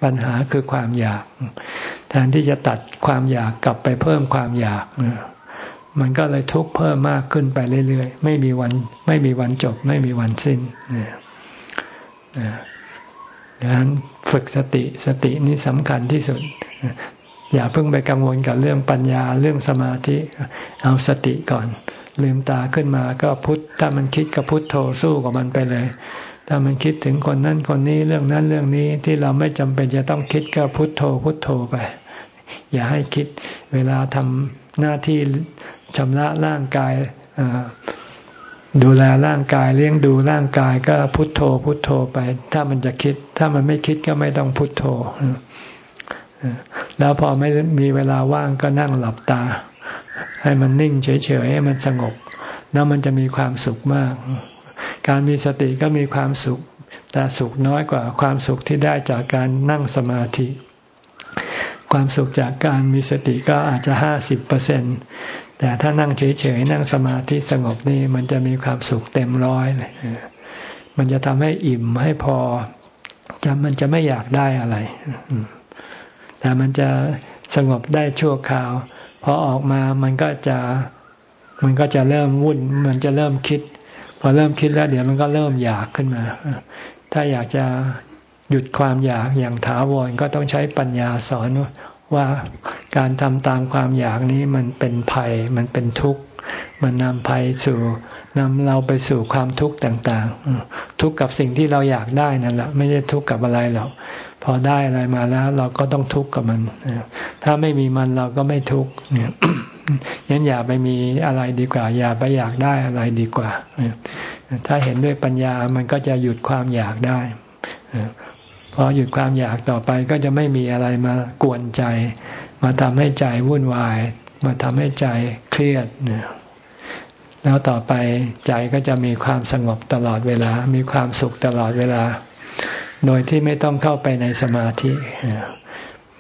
[SPEAKER 1] ปัญหาคือความอยาก แทนที่จะตัดความอยากกลับไปเพิ่มความอยาก มันก็เลยทุกข์เพิ่มมากขึ้นไปเรื่อยๆ ไม่มีวัน ไม่มีวันจบ ไม่มีวันสิ้นดังนั้นฝึกสติสตินี่สำคัญที่สุด อย่าเพิ่งไปกังวลกับเรื่องปัญญาเรื่องสมาธิ เอาสติก่อน ลืมตาขึ้นมาก็พุทถ้ามันคิดกับพุทโธสู้กับมันไปเลย ถ้ามันคิดถึงคนนั้นคนนี้เรื่องนั้นเรื่องนี้ที่เราไม่จำเป็นจะต้องคิดก็พุทโธพุทโธไป อย่าให้คิดเวลาทำหน้าที่ ชำระร่างกายดูแลร่างกายเลี้ยงดูร่างกายก็พุทโธ พุทโธไป ถ้ามันจะคิด ถ้ามันไม่คิดก็ไม่ต้องพุทโธแล้วพอไม่มีเวลาว่างก็นั่งหลับตา ให้มันนิ่งเฉยๆให้มันสงบ แล้วมันจะมีความสุขมาก การมีสติก็มีความสุข แต่สุขน้อยกว่าความสุขที่ได้จากการนั่งสมาธิ ความสุขจากการมีสติก็อาจจะห้าสิบเปอร์เซ็นต แต่ถ้านั่งเฉยๆนั่งสมาธิสงบนี่มันจะมีความสุขเต็มร้อยเลยมันจะทำให้อิ่มให้พอจะมันจะไม่อยากได้อะไรแต่มันจะสงบได้ชั่วคราวพอออกมามันก็จะมันก็จะเริ่มวุ่น มันจะเริ่มคิด พอเริ่มคิดแล้วเดี๋ยวมันก็เริ่มอยากขึ้นมา ถ้าอยากจะหยุดความอยากอย่างถาวรก็ต้องใช้ปัญญาสอน ว่าการทำตามความอยากนี้มันเป็นภัย มันเป็นทุกข์ มันนำภัยสู่นำเราไปสู่ความทุกข์ต่างๆ ทุกข์กับสิ่งที่เราอยากได้นั่นแหละไม่ใช่ทุกข์กับอะไรหรอกพอได้อะไรมาแล้ว เราก็ต้องทุกข์กับมันถ้าไม่มีมันเราก็ไม่ทุกข์เนี่ยงั้นอย่าไปมีอะไรดีกว่า อย่าไปอยากได้อะไรดีกว่าถ้าเห็นด้วยปัญญามันก็จะหยุดความอยากได้ พอหยุดความอยากต่อไปก็จะไม่มีอะไรมากวนใจ มาทำให้ใจวุ่นวาย มาทำให้ใจเครียดเนี่ยแล้วต่อไปใจก็จะมีความสงบตลอดเวลา มีความสุขตลอดเวลา โดยที่ไม่ต้องเข้าไปในสมาธิ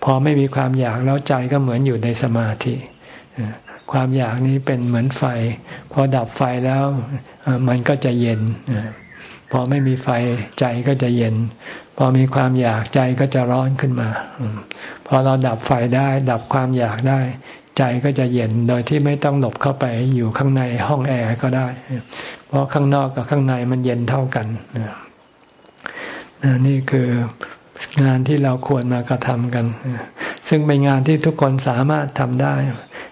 [SPEAKER 1] พอไม่มีความอยากแล้วใจก็เหมือนอยู่ในสมาธิ ความอยากนี้เป็นเหมือนไฟ พอดับไฟแล้วมันก็จะเย็น พอไม่มีไฟใจก็จะเย็น พอมีความอยากใจก็จะร้อนขึ้นมา พอเราดับไฟได้ ดับความอยากได้ ใจก็จะเย็นโดยที่ไม่ต้องหลบเข้าไปอยู่ข้างในห้องแอร์ก็ได้ เพราะข้างนอกกับข้างในมันเย็นเท่ากันนี่คืองานที่เราควรมากระทำกัน ซึ่งเป็นงานที่ทุกคนสามารถทำได้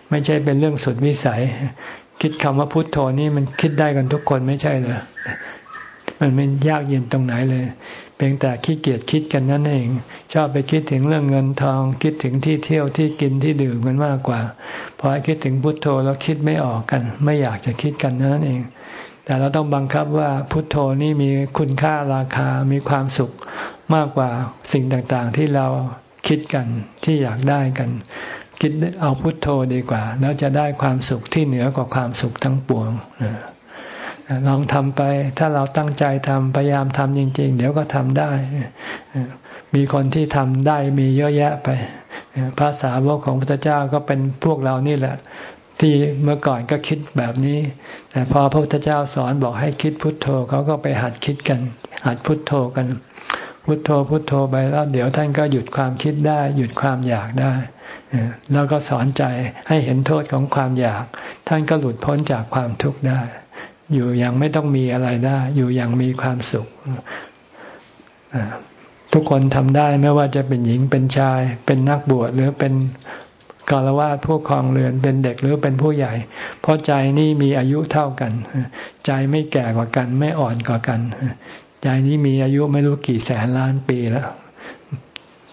[SPEAKER 1] ไม่ใช่เป็นเรื่องสุดวิสัย คิดคำว่าพุทโธนี่มันคิดได้กันทุกคนไม่ใช่เลย มันไม่ยากเย็นตรงไหนเลย เพียงแต่ขี้เกียจคิดกันนั่นเอง ชอบไปคิดถึงเรื่องเงินทอง คิดถึงที่เที่ยวที่กินที่ดื่มกันมากกว่าพอคิดถึงพุทโธแล้วคิดไม่ออกกัน ไม่อยากจะคิดกันนั่นเอง แต่เราต้องบังคับว่าพุทโธนี่มีคุณค่าราคามีความสุขมากกว่าสิ่งต่างๆที่เราคิดกันที่อยากได้กัน คิดเอาพุทโธดีกว่า แล้วจะได้ความสุขที่เหนือกว่าความสุขทั้งปวง ลองทำไป ถ้าเราตั้งใจทำพยายามทำจริง ๆ เดี๋ยวก็ทำได้ มีคนที่ทำได้มีเยอะแยะไปภาษาวกของพระเจ้าก็เป็นพวกเรานี่แหละ ที่เมื่อก่อนก็คิดแบบนี้ แต่พอพระพุทธเจ้าสอนบอกให้คิดพุทโธเขาก็ไปหัดคิดกัน หัดพุทโธกัน พุทโธพุทโธไปแล้วเดี๋ยวท่านก็หยุดความคิดได้ หยุดความอยากได้แล้วก็สอนใจให้เห็นโทษของความอยาก ท่านก็หลุดพ้นจากความทุกข์ได้ อยู่อย่างไม่ต้องมีอะไรได้ อยู่อย่างมีความสุขทุกคนทำได้ไม่ว่าจะเป็นหญิงเป็นชาย เป็นนักบวชหรือเป็นกาลวาสผู้ครองเรือนเป็นเด็กหรือเป็นผู้ใหญ่ เพราะใจนี่มีอายุเท่ากัน ใจไม่แก่กว่ากัน ไม่อ่อนกว่ากัน ใจนี้มีอายุไม่รู้กี่แสนล้านปีแล้ว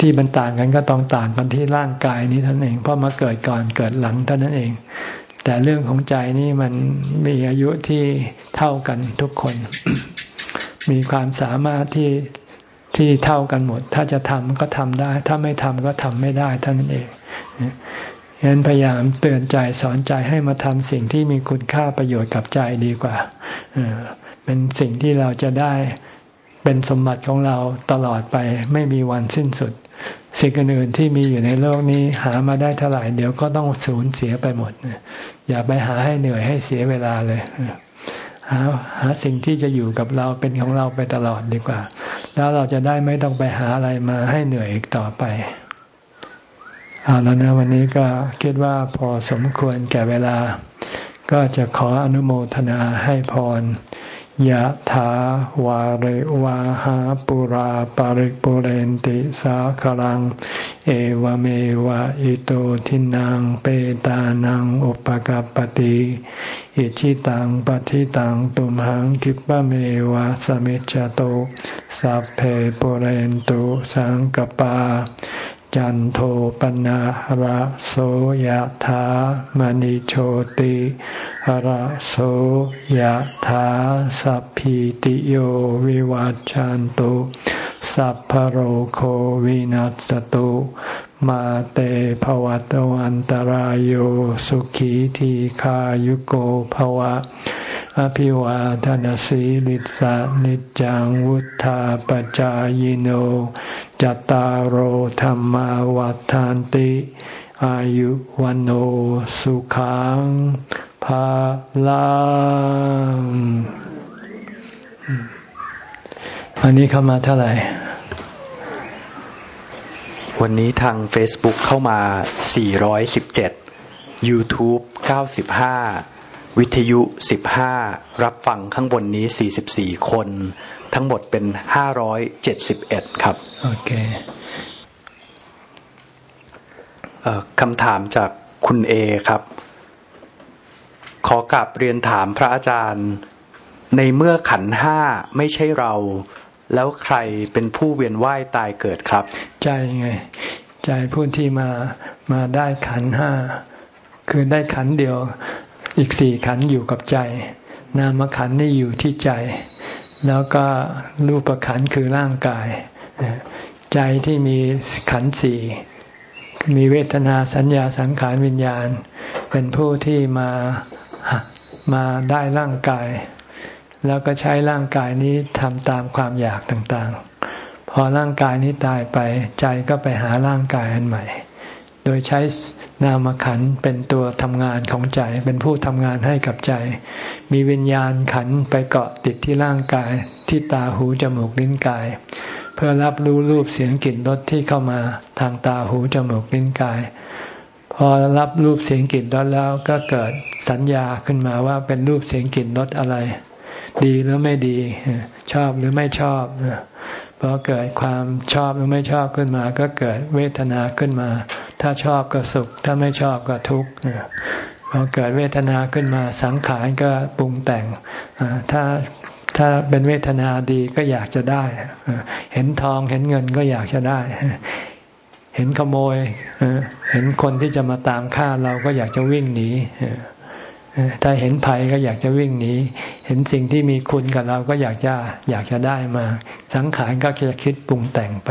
[SPEAKER 1] ที่มันต่างกันก็ต้องต่างกันที่ร่างกายนี้ท่านั้นเอง เพราะมาเกิดก่อนเกิดหลังเท่านั้นเอง แต่เรื่องของใจนี่มันมีอายุที่เท่ากันทุกคน มีความสามารถที่ที่เท่ากันหมด ถ้าจะทำก็ทำได้ ถ้าไม่ทำก็ทำไม่ได้เท่านั้นเองฉะนั้นพยายามเตือนใจสอนใจให้มาทำสิ่งที่มีคุณค่าประโยชน์กับใจดีกว่าเป็นสิ่งที่เราจะได้ เป็นสมบัติของเราตลอดไปไม่มีวันสิ้นสุด สิ่งอื่นที่มีอยู่ในโลกนี้หามาได้เท่าไหร่เดี๋ยวก็ต้องสูญเสียไปหมดอย่าไปหาให้เหนื่อยให้เสียเวลาเลยหาหาสิ่งที่จะอยู่กับเราเป็นของเราไปตลอดดีกว่า แล้วเราจะได้ไม่ต้องไปหาอะไรมาให้เหนื่อยอีกต่อไปเอาแล้วนะวันนี้ก็คิดว่าพอสมควรแก่เวลา ก็จะขออนุโมทนาให้พร ยะถาวาริวาหาปุราปาริปุเรนติสาคลัง เอวเมวะอิโตทินังเปตานังอุปกัปติอิชิตังปฏิตังตุมหังคิปะเมวะสมิจจโตสัพเพปุเรนตุสังกปา จันโทปนะระโสยธามณิโชติระโสยธาสัพพิติโยวิวัจจันตุสัพพโรโควินัสตุมาเตภวัตวันตารโยสุขีทีขายุโกภวะ อภิวาทนสีลิสานิจังวุธาปจายโน จตารโหธรรมวัฏานติ อายุวันโอสุขังภาลังวันนี้เข้ามาเท่าไหร่
[SPEAKER 2] วันนี้ทาง Facebook เข้ามา 417 YouTube 95 วิทยุ 15 รับฟังข้างบนนี้ 44 คน ทั้งหมดเป็น 571 ครับ
[SPEAKER 1] โอเค
[SPEAKER 2] คำถามจากคุณเอครับ ขอกลับเรียนถามพระอาจารย์ ในเมื่อขันห้าไม่ใช่เรา แล้วใครเป็นผู้เวียนว่ายตายเกิดครับ
[SPEAKER 1] ใจไง ใจผู้ที่มามาได้ขันห้าคือได้ขันเดียว อีกสี่ขันอยู่กับใจ นามขันนี่อยู่ที่ใจ แล้วก็รูปขันคือร่างกาย ใจที่มีขันสี่มีเวทนาสัญญาสังขารวิญญาณ เป็นผู้ที่มามาได้ร่างกาย แล้วก็ใช้ร่างกายนี้ทำตามความอยากต่างๆ พอร่างกายนี้ตายไป ใจก็ไปหาร่างกายอันใหม่ โดยใช้ นามขันเป็นตัวทำงานของใจ เป็นผู้ทำงานให้กับใจ มีวิญญาณขันไปเกาะติดที่ร่างกายที่ตาหูจมูกลิ้นกาย เพื่อรับรู้รูปเสียงกลิ่นรสที่เข้ามาทางตาหูจมูกลิ้นกาย พอรับรูปเสียงกลิ่นรสแล้วก็เกิดสัญญาขึ้นมาว่าเป็นรูปเสียงกลิ่นรสอะไร ดีหรือไม่ดี ชอบหรือไม่ชอบพอเกิดความชอบหรือไม่ชอบขึ้นมา ก็เกิดเวทนาขึ้นมา ถ้าชอบก็สุข ถ้าไม่ชอบก็ทุกข์พอเกิดเวทนาขึ้นมาสังขารก็ปรุงแต่งถ้าถ้าเป็นเวทนาดีก็อยากจะได้ เห็นทองเห็นเงินก็อยากจะได้ เห็นขโมย เห็นคนที่จะมาตามฆ่าเราก็อยากจะวิ่งหนีถ้าเห็นภัยก็อยากจะวิ่งหนี เห็นสิ่งที่มีคุณกับเราก็อยากจะอยากจะได้มา สังขารก็จะคิดปรุงแต่งไป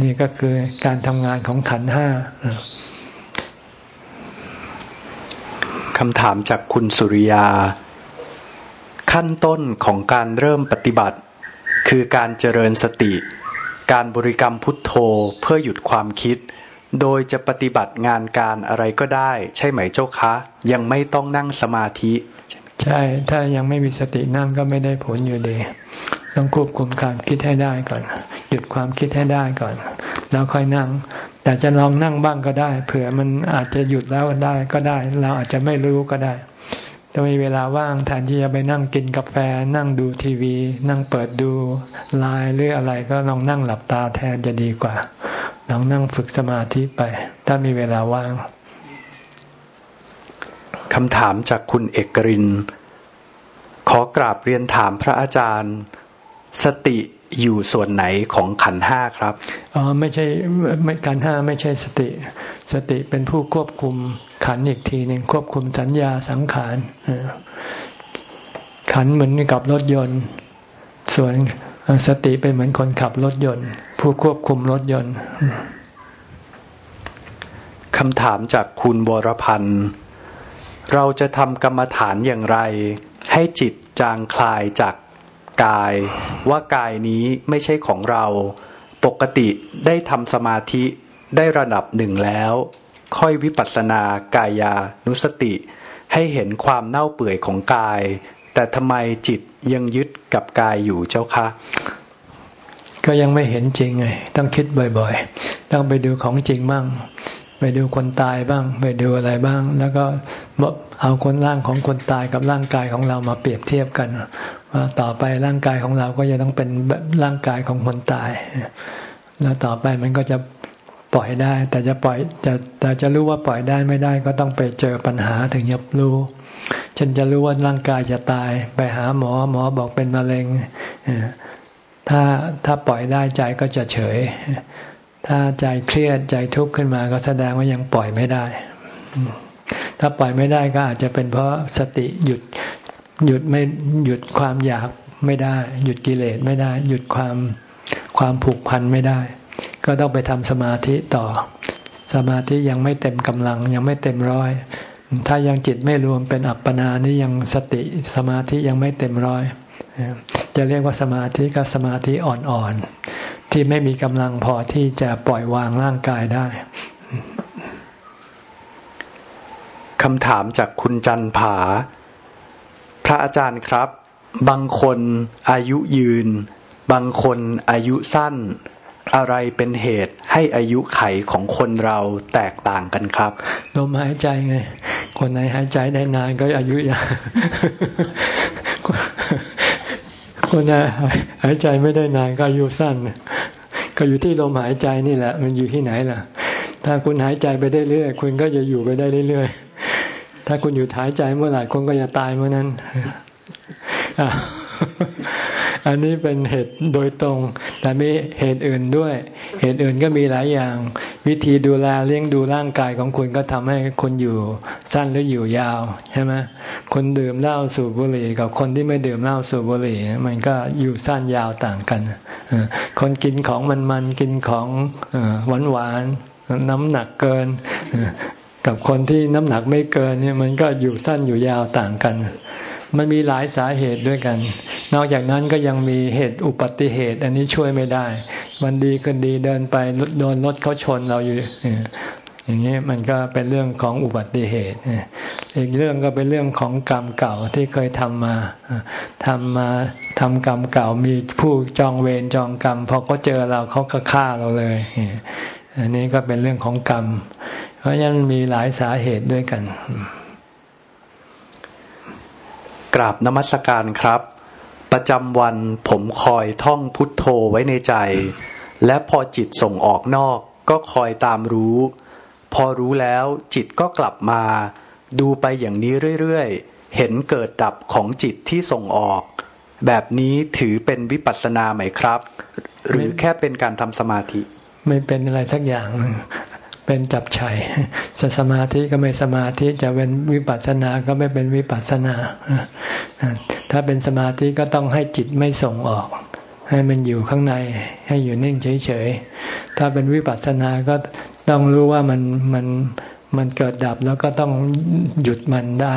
[SPEAKER 1] นี่ก็คือการทำงานของขันห้า
[SPEAKER 2] คำถามจากคุณสุริยา ขั้นต้นของการเริ่มปฏิบัติ คือการเจริญสติ การบริกรรมพุทโธเพื่อหยุดความคิด โดยจะปฏิบัติงานการอะไรก็ได้ ใช่ไหมเจ้าคะ ยังไม่ต้องนั่งสมาธิ
[SPEAKER 1] ใช่ ถ้ายังไม่มีสตินั่งก็ไม่ได้ผลอยู่ดี ต้องควบคุมความคิดให้ได้ก่อน หยุดความคิดให้ได้ก่อน แล้วค่อยนั่ง แต่จะลองนั่งบ้างก็ได้ เผื่อมันอาจจะหยุดแล้วได้ก็ได้ เราอาจจะไม่รู้ก็ได้ถ้ามีเวลาว่างแทนที่จะไปนั่งกินกาแฟ นั่งดูทีวี นั่งเปิดดูไลน์หรืออะไรก็ลองนั่งหลับตาแทนจะดีกว่า ลองนั่งฝึกสมาธิไป ถ้ามีเวลาว่าง
[SPEAKER 2] คำถามจากคุณเอกริน ขอกราบเรียนถามพระอาจารย์ สติอยู่ส่วนไหนของขันห้าครับ
[SPEAKER 1] อ๋อไม่ใช่ไม่ขันห้าไม่ใช่สติ สติเป็นผู้ควบคุมขันอีกทีหนึ่งควบคุมสัญญาสังขารขันเหมือนกับรถยนต์ ส่วนสติเป็นเหมือนคนขับรถยนต์ ผู้ควบคุมรถยนต์
[SPEAKER 2] คำถามจากคุณวรพันธ์เราจะทำกรรมฐานอย่างไร ให้จิตจางคลายจาก กาย ว่ากายนี้ไม่ใช่ของเรา ปกติได้ทำสมาธิได้ระดับหนึ่งแล้ว ค่อยวิปัสสนากายานุสติ ให้เห็นความเน่าเปื่อยของกาย แต่ทำไมจิตยังยึดกับกายอยู่เจ้าคะ
[SPEAKER 1] ก็ยังไม่เห็นจริงไง ต้องคิดบ่อยๆ ต้องไปดูของจริงบ้าง ไปดูคนตายบ้าง ไปดูอะไรบ้าง แล้วก็เอาคนร่างของคนตายกับร่างกายของเรามาเปรียบเทียบกัน ต่อไปร่างกายของเราก็จะต้องเป็นร่างกายของคนตาย แล้วต่อไปมันก็จะปล่อยได้ แต่จะปล่อยจะแต่จะรู้ว่าปล่อยได้ไม่ได้ ก็ต้องไปเจอปัญหาถึงจะรู้ฉันจะรู้ว่าร่างกายจะตาย ไปหาหมอหมอบอกเป็นมะเร็งถ้าถ้าปล่อยได้ใจก็จะเฉย ถ้าใจเครียดใจทุกข์ขึ้นมา ก็แสดงว่ายังปล่อยไม่ได้ถ้าปล่อยไม่ได้ก็อาจจะเป็นเพราะสติหยุด หยุดไม่หยุดความอยากไม่ได้ หยุดกิเลสไม่ได้ หยุดความความผูกพันไม่ได้ ก็ต้องไปทำสมาธิต่อ สมาธิยังไม่เต็มกำลังยังไม่เต็มร้อย ถ้ายังจิตไม่รวมเป็นอัปปนานี่ยังสติสมาธิยังไม่เต็มร้อยจะเรียกว่าสมาธิก็สมาธิอ่อนๆ ที่ไม่มีกำลังพอที่จะปล่อยวางร่างกายได้
[SPEAKER 2] คำถามจากคุณจันผา ระอาจารย์ครับ บางคนอายุยืน บางคนอายุสั้น อะไรเป็นเหตุให้อายุไขของคนเราแตกต่างกันครับ
[SPEAKER 1] ลมหายใจไง คนไหนหายใจได้นานก็อายุยาวคนไหนหายใจไม่ได้นานก็อายุสั้น ก็อยู่ที่ลมหายใจนี่แหละ มันอยู่ที่ไหนล่ะ ถ้าคุณหายใจไปได้เรื่อยคุณก็จะอยู่ไปได้เรื่อย ถ้าคุณอยู่หายใจเมื่อไหร่คุณก็จะตายเมื่อนั้นอันนี้เป็นเหตุโดยตรง แต่มีเหตุอื่นด้วย เหตุอื่นก็มีหลายอย่าง วิธีดูแลเลี้ยงดูร่างกายของคุณก็ทำให้คุณอยู่สั้นหรืออยู่ยาวใช่ไหมคนดื่มเหล้าสูบบุหรี่ กับคนที่ไม่ดื่มเหล้าสูบบุหรี่ มันก็อยู่สั้นยาวต่างกันคนกินของมันมันกินของหวานหวานน้ำหนักเกิน กับคนที่น้ำหนักไม่เกินเนี่ยมันก็อยู่สั้นอยู่ยาวต่างกัน มันมีหลายสาเหตุด้วยกัน นอกจากนั้นก็ยังมีเหตุอุบัติเหตุ อันนี้ช่วยไม่ได้มันดีกันดีเดินไปโดนรถเขาชนเราอยู่อย่างนี้มันก็เป็นเรื่องของอุบัติเหตุ อีกเรื่องก็เป็นเรื่องของกรรมเก่าที่เคยทำมาทำมาทำกรรมเก่ามีผู้จองเวรจองกรรมพอเขาเจอเราเขาก็ฆ่าเราเลย อันนี้ก็เป็นเรื่องของกรรม เพราะยังมีหลายสาเหตุด้วยกัน
[SPEAKER 2] กราบนมัสการครับ ประจำวันผมคอยท่องพุทโธไว้ในใจ และพอจิตส่งออกนอก ก็คอยตามรู้ พอรู้แล้วจิตก็กลับมา ดูไปอย่างนี้เรื่อยๆ เห็นเกิดดับของจิตที่ส่งออก แบบนี้ถือเป็นวิปัสสนาไหมครับ หรือแค่เป็นการทำสมาธิ
[SPEAKER 1] ไม่เป็นอะไรสักอย่าง เป็นจับชัยจะสมาธิก็ไม่สมาธิจะเป็นวิปัสสนาก็ไม่เป็นวิปัสสนา ถ้าเป็นสมาธิก็ต้องให้จิตไม่ส่งออก ให้มันอยู่ข้างในให้อยู่นิ่งเฉยๆ ถ้าเป็นวิปัสสนาก็ต้องรู้ว่ามันมันมันเกิดดับแล้วก็ต้องหยุดมันได้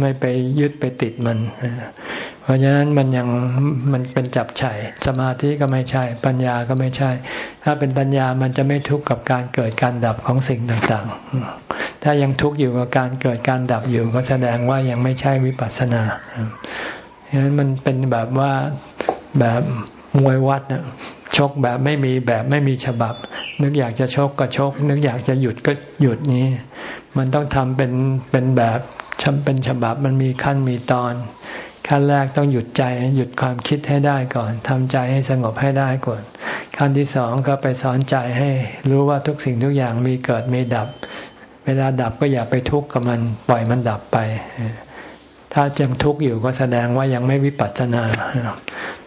[SPEAKER 1] ไม่ไปยึดไปติดมัน เพราะฉะนั้นมันยังมันเป็นจับฉ่สมาธิก็ไม่ใช่ ปัญญาก็ไม่ใช่ ถ้าเป็นปัญญามันจะไม่ทุกข์กับการเกิดการดับของสิ่งต่างๆ ถ้ายังทุกข์อยู่กับการเกิดการดับอยู่ ก็แสดงว่ายังไม่ใช่วิปัสสนาเพราะฉะนั้นมันเป็นแบบว่าแบบมวยวัดนะชกแบบไม่มีแบบไม่มีฉบับ นึกอยากจะชกก็ชก นึกอยากจะหยุดก็หยุดนี้ มันต้องทำเป็นเป็นแบบเป็นฉบับมันมีขั้นมีตอน ขั้นแรกต้องหยุดใจหยุดความคิดให้ได้ก่อนทำใจให้สงบให้ได้ก่อน ขั้นที่สองก็ไปสอนใจให้รู้ว่าทุกสิ่งทุกอย่างมีเกิดมีดับ เวลาดับก็อย่าไปทุกข์กับมันปล่อยมันดับไป ถ้ายังทุกข์อยู่ก็แสดงว่ายังไม่วิปัสสนา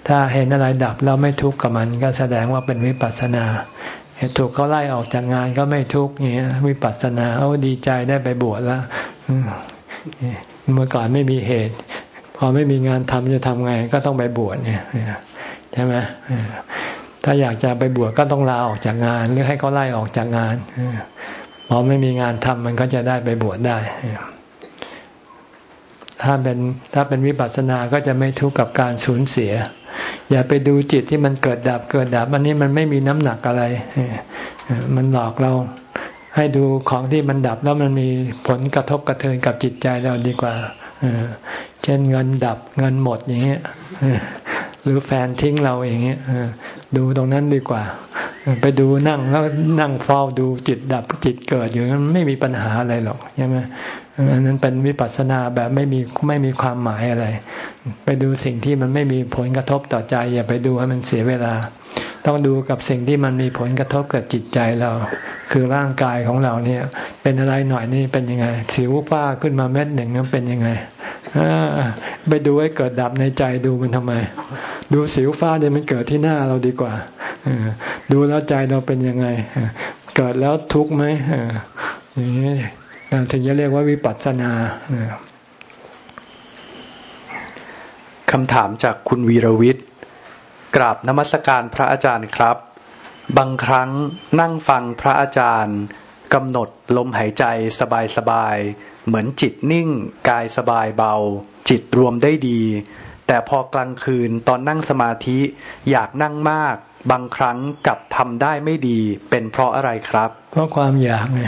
[SPEAKER 1] ถ้าเห็นอะไรดับแล้วไม่ทุกข์กับมันก็แสดงว่าเป็นวิปัสสนาถูกเขาไล่ออกจากงานก็ไม่ทุกข์เงี้ยวิปัสสนา เอาดีใจได้ไปบวชแล้วเมื่อก่อนไม่มีเหตุ พอไม่มีงานทำจะทำไง ก็ต้องไปบวชเนี่ยใช่ไหมถ้าอยากจะไปบวชก็ต้องลาออกจากงาน หรือให้เขาไล่ออกจากงานพอไม่มีงานทำมันก็จะได้ไปบวชได้ ถ้าเป็นถ้าเป็นวิปัสสนาก็จะไม่ทุกข์กับการสูญเสีย อย่าไปดูจิตที่มันเกิดดับเกิดดับอันนี้มันไม่มีน้ำหนักอะไร มันหลอกเราให้ดูของที่มันดับแล้วมันมีผลกระทบกระเทือนกับจิตใจเราดีกว่า เช่นเงินดับเงินหมดอย่างเงี้ยหรือแฟนทิ้งเราอย่างเงี้ยดูตรงนั้นดีกว่า ไปดูนั่งแล้วนั่งเฝ้าดูจิตดับจิตเกิดอยู่นั้นไม่มีปัญหาอะไรหรอกใช่ไหม อันนั้นเป็นวิปัสสนาแบบไม่มีไม่มีความหมายอะไร ไปดูสิ่งที่มันไม่มีผลกระทบต่อใจ อย่าไปดูให้มันเสียเวลา ต้องดูกับสิ่งที่มันมีผลกระทบกับจิตใจเรา คือร่างกายของเราเนี่ย เป็นอะไรหน่อยนี่เป็นยังไง สิวฟ้าขึ้นมาเม็ดหนึ่งนั้นเป็นยังไงไปดูให้เกิดดับในใจดูมันทำไม ดูสิวฟ้าเนี่ยมันเกิดที่หน้าเราดีกว่าดูแล้วใจเราเป็นยังไง เกิดแล้วทุกข์ไหมอย่างนี้ ถึงจะเรียกว่าวิปัสสนา
[SPEAKER 2] คำถามจากคุณวีรวิทย์กราบนมัสการพระอาจารย์ครับ บางครั้งนั่งฟังพระอาจารย์กำหนดลมหายใจสบายๆ เหมือนจิตนิ่ง กายสบายเบา จิตรวมได้ดี แต่พอกลางคืนตอนนั่งสมาธิอยากนั่งมาก บางครั้งกลับทำได้ไม่ดี เป็นเพราะอะไรครับ
[SPEAKER 1] เพราะความอยากไง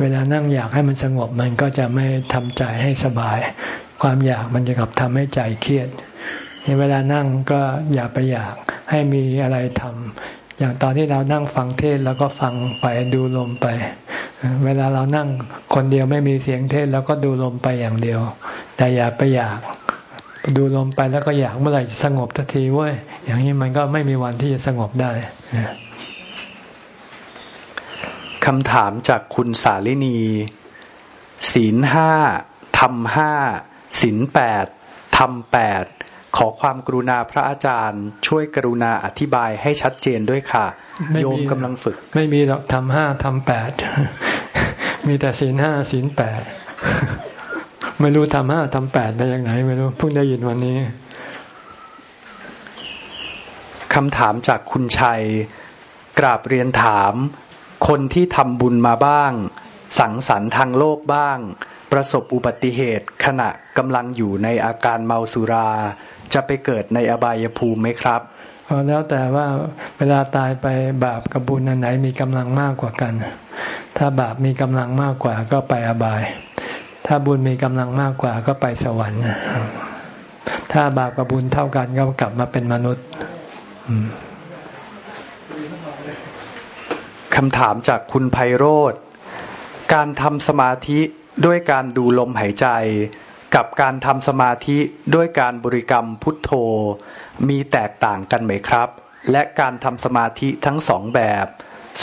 [SPEAKER 1] เวลานั่งอยากให้มันสงบมันก็จะไม่ทำใจให้สบาย ความอยากมันจะกลับทำให้ใจเครียดเวลานั่งก็อย่าไปอยากให้มีอะไรทำอย่างตอนที่เรานั่งฟังเทศแล้วก็ฟังไปดูลมไป เวลาเรานั่งคนเดียวไม่มีเสียงเทศแล้วก็ดูลมไปอย่างเดียว แต่อย่าไปอยาก ดูลมไปแล้วก็อยากเมื่อไหร่จะสงบทันทีเว้ยอย่างนี้มันก็ไม่มีวันที่จะสงบได้
[SPEAKER 2] คำถามจากคุณสาลินี ศีลห้าทำห้าศีลแปดทำแปดขอความกรุณาพระอาจารย์ ช่วยกรุณาอธิบายให้ชัดเจนด้วยค่ะ โยมกำลังฝึก
[SPEAKER 1] ไม่มีหรอกทำห้าทำแปดมีแต่ศีลห้าศีลแปด ไม่รู้ทำห้าทำแปดได้ยังไงไม่รู้เพิ่งได้ยินวันนี้
[SPEAKER 2] คำถามจากคุณชัย กราบเรียนถาม คนที่ทำบุญมาบ้าง สังสรรค์ทางโลกบ้าง ประสบอุบัติเหตุขณะกำลังอยู่ในอาการเมาสุรา จะไปเกิดในอบายภูมิไหมครับ
[SPEAKER 1] แล้วแต่ว่าเวลาตายไปบาปกับบุญอันไหนมีกำลังมากกว่ากัน ถ้าบาปมีกำลังมากกว่าก็ไปอบาย ถ้าบุญมีกำลังมากกว่าก็ไปสวรรค์ ถ้าบาปกับบุญเท่ากันก็กลับมาเป็นมนุษย์
[SPEAKER 2] คำถามจากคุณไพโรธ การทำสมาธิด้วยการดูลมหายใจ กับการทำสมาธิด้วยการบริกรรมพุทโธ มีแตกต่างกันไหมครับ และการทำสมาธิทั้งสองแบบ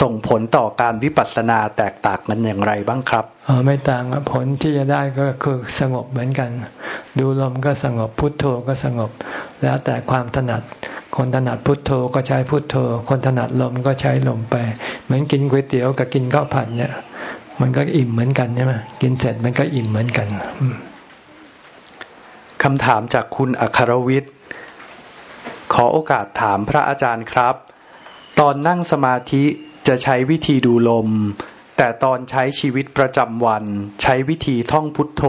[SPEAKER 2] ส่งผลต่อการวิปัสสนาแตกต่างกันอย่างไรบ้างครับ
[SPEAKER 1] อ๋อไม่ต่างผลที่จะได้ก็คือสงบเหมือนกัน ดูลมก็สงบพุทโธก็สงบ แล้วแต่ความถนัด คนถนัดพุทโธก็ใช้พุทโธ คนถนัดลมก็ใช้ลมไป เหมือนกินก๋วยเตี๋ยวกับกินข้าวผัดเนี่ย มันก็อิ่มเหมือนกันใช่ไหมกินเสร็จมันก็อิ่มเหมือนกัน
[SPEAKER 2] คำถามจากคุณอัครวิทย์ขอโอกาสถามพระอาจารย์ครับ ตอนนั่งสมาธิ จะใช้วิธีดูลม แต่ตอนใช้ชีวิตประจำวัน ใช้วิธีท่องพุทโธ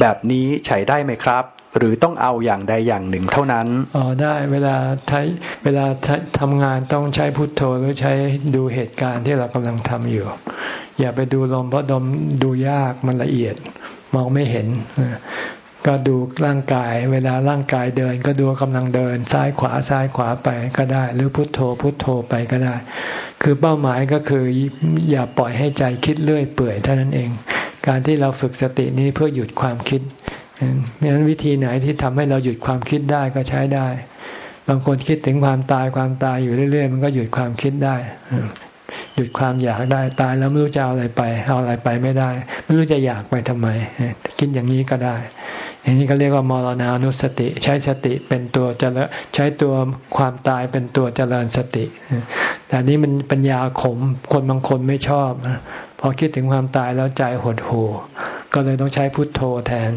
[SPEAKER 2] แบบนี้ใช้ได้ไหมครับ หรือต้องเอาอย่างใดอย่างหนึ่งเท่านั้น
[SPEAKER 1] อ๋อได้เวลาใช้เวลาทำงานต้องใช้พุทโธหรือใช้ดูเหตุการณ์ที่เรากำลังทำอยู่ อย่าไปดูลมเพราะลมดูยากมันละเอียดมองไม่เห็น ก็ดูร่างกาย เวลาร่างกายเดิน ก็ดูกำลังเดิน ซ้ายขวาซ้ายขวาไปก็ได้ หรือพุทโธพุทโธไปก็ได้ คือเป้าหมายก็คืออย่าปล่อยให้ใจคิดเลื่อยเปื่อยเท่านั้นเอง การที่เราฝึกสตินี้เพื่อหยุดความคิดเพราะฉะนั้นวิธีไหนที่ทำให้เราหยุดความคิดได้ก็ใช้ได้ บางคนคิดถึงความตายความตายอยู่เรื่อย ๆ มันก็หยุดความคิดได้หยุดความอยากได้ตายแล้วไม่รู้จะเอาอะไรไป เอาอะไรไปไม่ได้ ไม่รู้จะอยากไปทำไม คิดอย่างนี้ก็ได้ อย่างนี้ก็เรียกว่ามรณานุสติ ใช้สติเป็นตัวเจริญใช้ตัวความตายเป็นตัวเจริญสติ แต่นี้มันปัญญาขมคนบางคนไม่ชอบพอคิดถึงความตายแล้วใจหดหู่ก็เลยต้องใช้พุทโธแทน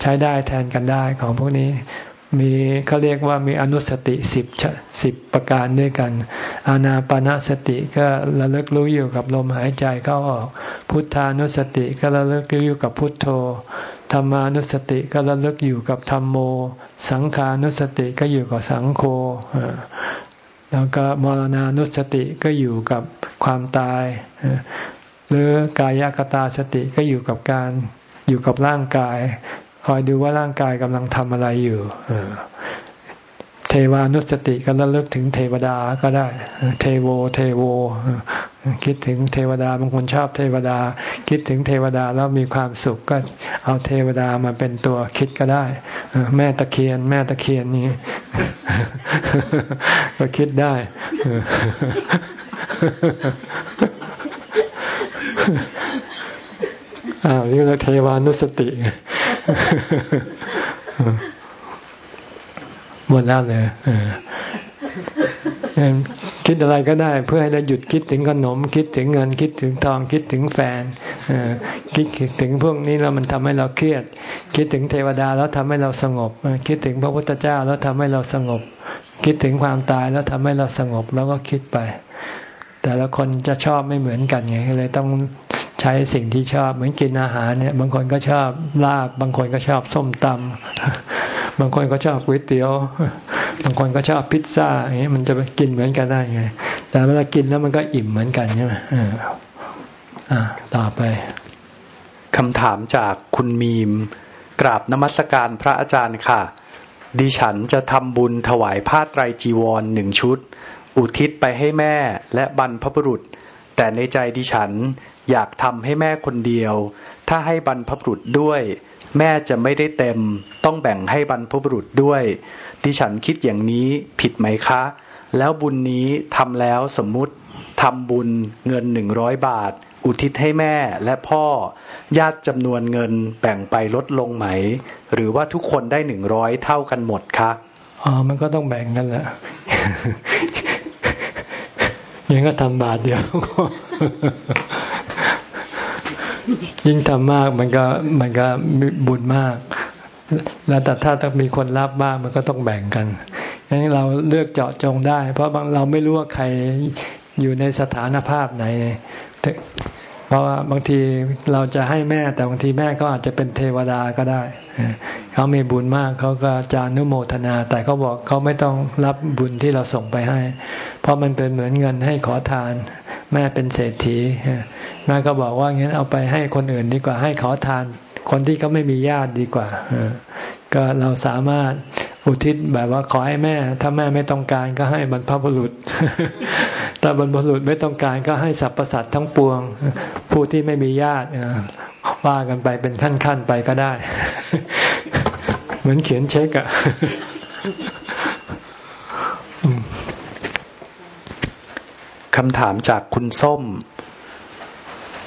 [SPEAKER 1] ใช้ได้แทนกันได้ของพวกนี้มีเขาเรียกว่ามีอนุสติสิบสิบประการด้วยกัน อานาปนาสติก็ระลึกรู้อยู่กับลมหายใจเข้าออก พุทธานุสติก็ระลึกรู้อยู่กับพุทโธ ธรรมานุสติก็ระลึกอยู่กับธรรมโม สังขานุสติก็อยู่กับสังโฆแล้วก็มรณานุสติก็อยู่กับความตาย หรือกายกตาสติก็อยู่กับการอยู่กับร่างกาย คอยดูว่าร่างกายกำลังทำอะไรอยู่ เทวานุสติก็ระลึกถึงเทวดาก็ได้ เทโว เทโว คิดถึงเทวดาบางคนชอบเทวดา คิดถึงเทวดาแล้วมีความสุขก็เอาเทวดามาเป็นตัวคิดก็ได้ แม่ตะเคียน แม่ตะเคียนนี่ก็คิดได้อ้าวนี่เราเทวานุสติ หมดแล้วเลยคิดอะไรก็ได้ เพื่อให้เราหยุดคิดถึงขนม คิดถึงเงินคิดถึงทองคิดถึงแฟนคิดถึงพวกนี้แล้วมันทำให้เราเครียด คิดถึงเทวดาแล้วทำให้เราสงบ คิดถึงพระพุทธเจ้าแล้วทำให้เราสงบ คิดถึงความตายแล้วทำให้เราสงบแล้วก็คิดไป แต่ละคนจะชอบไม่เหมือนกันไงเลยต้องใช้สิ่งที่ชอบเหมือนกินอาหารเนี่ย บางคนก็ชอบลาบบางคนก็ชอบส้มตำ บางคนก็ชอบก๋วยเตี๋ยวบางคนก็ชอบพิซซ่าอย่างนี้มันจะกินเหมือนกันได้ไง แต่เวลากินแล้วมันก็อิ่มเหมือนกันใช่ไหมอ่าต่อไป
[SPEAKER 2] คำถามจากคุณมีม กราบนมัสการพระอาจารย์ค่ะ ดิฉันจะทำบุญถวายผ้าไตรจีวรหนึ่งชุด อุทิศไปให้แม่และบรรพบุรุษ แต่ในใจดิฉันอยากทำให้แม่คนเดียว ถ้าให้บรรพบุรุษด้วย แม่จะไม่ได้เต็ม ต้องแบ่งให้บรรพบุรุษด้วย ดิฉันคิดอย่างนี้ผิดไหมคะ แล้วบุญนี้ทำแล้วสมมุติทำบุญเงินหนึ่งร้อยบาท อุทิศให้แม่และพ่อ ญาติจำนวนเงินแบ่งไปลดลงไหม หรือว่าทุกคนได้หนึ่งร้อยเท่ากันหมดคะ
[SPEAKER 1] อ๋อ มันก็ต้องแบ่งกันแหละ ยังก็ทำบาทเดียว ยิ่งทำมากมันก็มันก็บุญมาก แล้วแต่ถ้าต้องมีคนรับบ้างมันก็ต้องแบ่งกันงั้นเราเลือกเจาะจงได้ เพราะบางเราไม่รู้ว่าใครอยู่ในสถานภาพไหน เพราะว่าบางทีเราจะให้แม่แต่บางทีแม่ก็อาจจะเป็นเทวดาก็ได้ เขามีบุญมากเขาก็จะนุโมทนา แต่เขาบอกเขาไม่ต้องรับบุญที่เราส่งไปให้ เพราะมันเป็นเหมือนเงินให้ขอทาน แม่เป็นเศรษฐีแม่ก็บอกว่างั้นเอาไปให้คนอื่นดีกว่าให้ขอทาน คนที่เขาไม่มีญาติดีกว่าก็เราสามารถ อุทิศแบบว่าขอให้แม่ ถ้าแม่ไม่ต้องการก็ให้บรรพบุรุษถ้าบรรพบุรุษไม่ต้องการก็ให้สรรพสัตว์ทั้งปวง ผู้ที่ไม่มีญาติว่ากันไปเป็นขั้นๆไปก็ได้ เหมือนเขียนเช็คอะ
[SPEAKER 2] คำถามจากคุณส้ม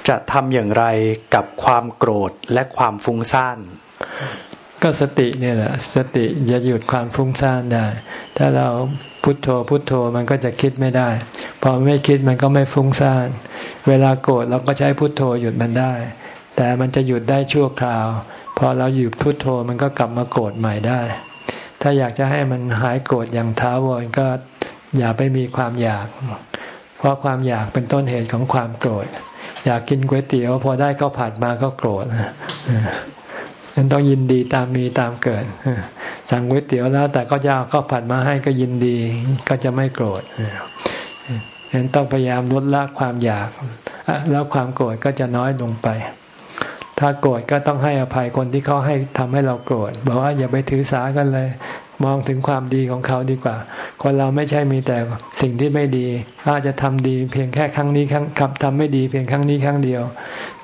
[SPEAKER 2] จะทำอย่างไรกับความโกรธและความฟุ้งซ่าน
[SPEAKER 1] ก็สติเนี่ยแหละ สติจะหยุดความฟุ้งซ่านได้ ถ้าเราพุโทโธพุโทโธมันก็จะคิดไม่ได้ พอไม่คิดมันก็ไม่ฟุ้งซ่าน เวลาโกรธเราก็ใช้พุโทโธหยุดมันได้ แต่มันจะหยุดได้ชั่วคราว พอเราหยุดพุโทโธมันก็กลับมาโกรธใหม่ได้ ถ้าอยากจะให้มันหายโกรธอย่างท้าวรก็อย่าไปมีความอยาก เพราะความอยากเป็นต้นเหตุของความโกรธ อยากกินก๋วยเตี๋ยวพอได้ก็ผัดมาก็โกรธ ฉันต้องยินดีตามมีตามเกิด สั่งก๋วยเตี๋ยวแล้ว แต่ก็จะเอาข้าวผัดมาให้ก็ยินดี ก็จะไม่โกรธฉะนั้นต้องพยายามลดละความอยาก แล้วความโกรธก็จะน้อยลงไป ถ้าโกรธก็ต้องให้อภัยคนที่เขาให้ทำให้เราโกรธบอกว่าอย่าไปถือสากันเลย มองถึงความดีของเขาดีกว่า คนเราไม่ใช่มีแต่สิ่งที่ไม่ดีอาจจะทำดีเพียงแค่ครั้งนี้ครั้งขับทำไม่ดีเพียงครั้งนี้ครั้งเดียว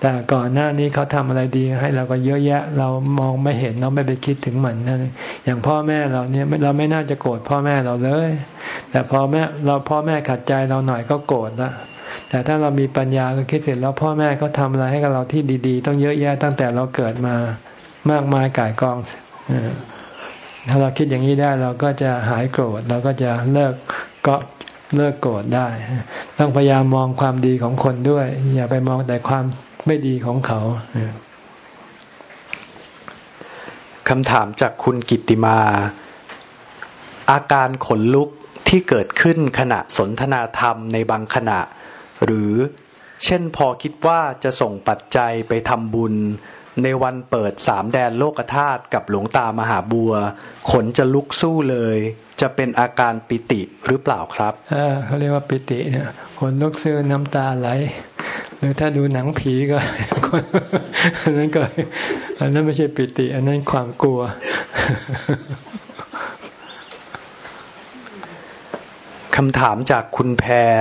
[SPEAKER 1] แต่ก่อนหน้านี้เขาทำอะไรดีให้เราก็เยอะแยะ เรามองไม่เห็นเราไม่ไปคิดถึงมันนั่นอย่างพ่อแม่เราเนี่ยเราไม่น่าจะโกรธพ่อแม่เราเลย แต่พอแม่เราพ่อแม่ขัดใจเราหน่อยก็โกรธละแต่ถ้าเรามีปัญญาก็คิดเสร็จแล้วพ่อแม่ก็ทำอะไรให้กับเราที่ดี ๆ ต้องเยอะแยะตั้งแต่เราเกิดมามากมายกายกอง ถ้าเราคิดอย่างนี้ได้เราก็จะหายโกรธเราก็จะเลิกก็เลิกโกรธได้ ต้องพยายามมองความดีของคนด้วย อย่าไปมองแต่ความไม่ดีของเขา
[SPEAKER 2] คำถามจากคุณกิติมา อาการขนลุกที่เกิดขึ้นขณะสนทนาธรรมในบางขณะ หรือเช่นพอคิดว่าจะส่งปัจจัยไปทำบุญ ในวันเปิดสามแดนโลกธาตุกับหลวงตามหาบัว ขนจะลุกสู้เลย จะเป็นอาการปิติหรือเปล่าครับ
[SPEAKER 1] เออเขาเรียกว่าปิติเนี่ยขนลุกซื้อน้ำตาไหลหรือถ้าดูหนังผีก็อันนั้นก็อันนั้นไม่ใช่ปิติ อันนั้นความกลัว
[SPEAKER 2] คำถามจากคุณแพร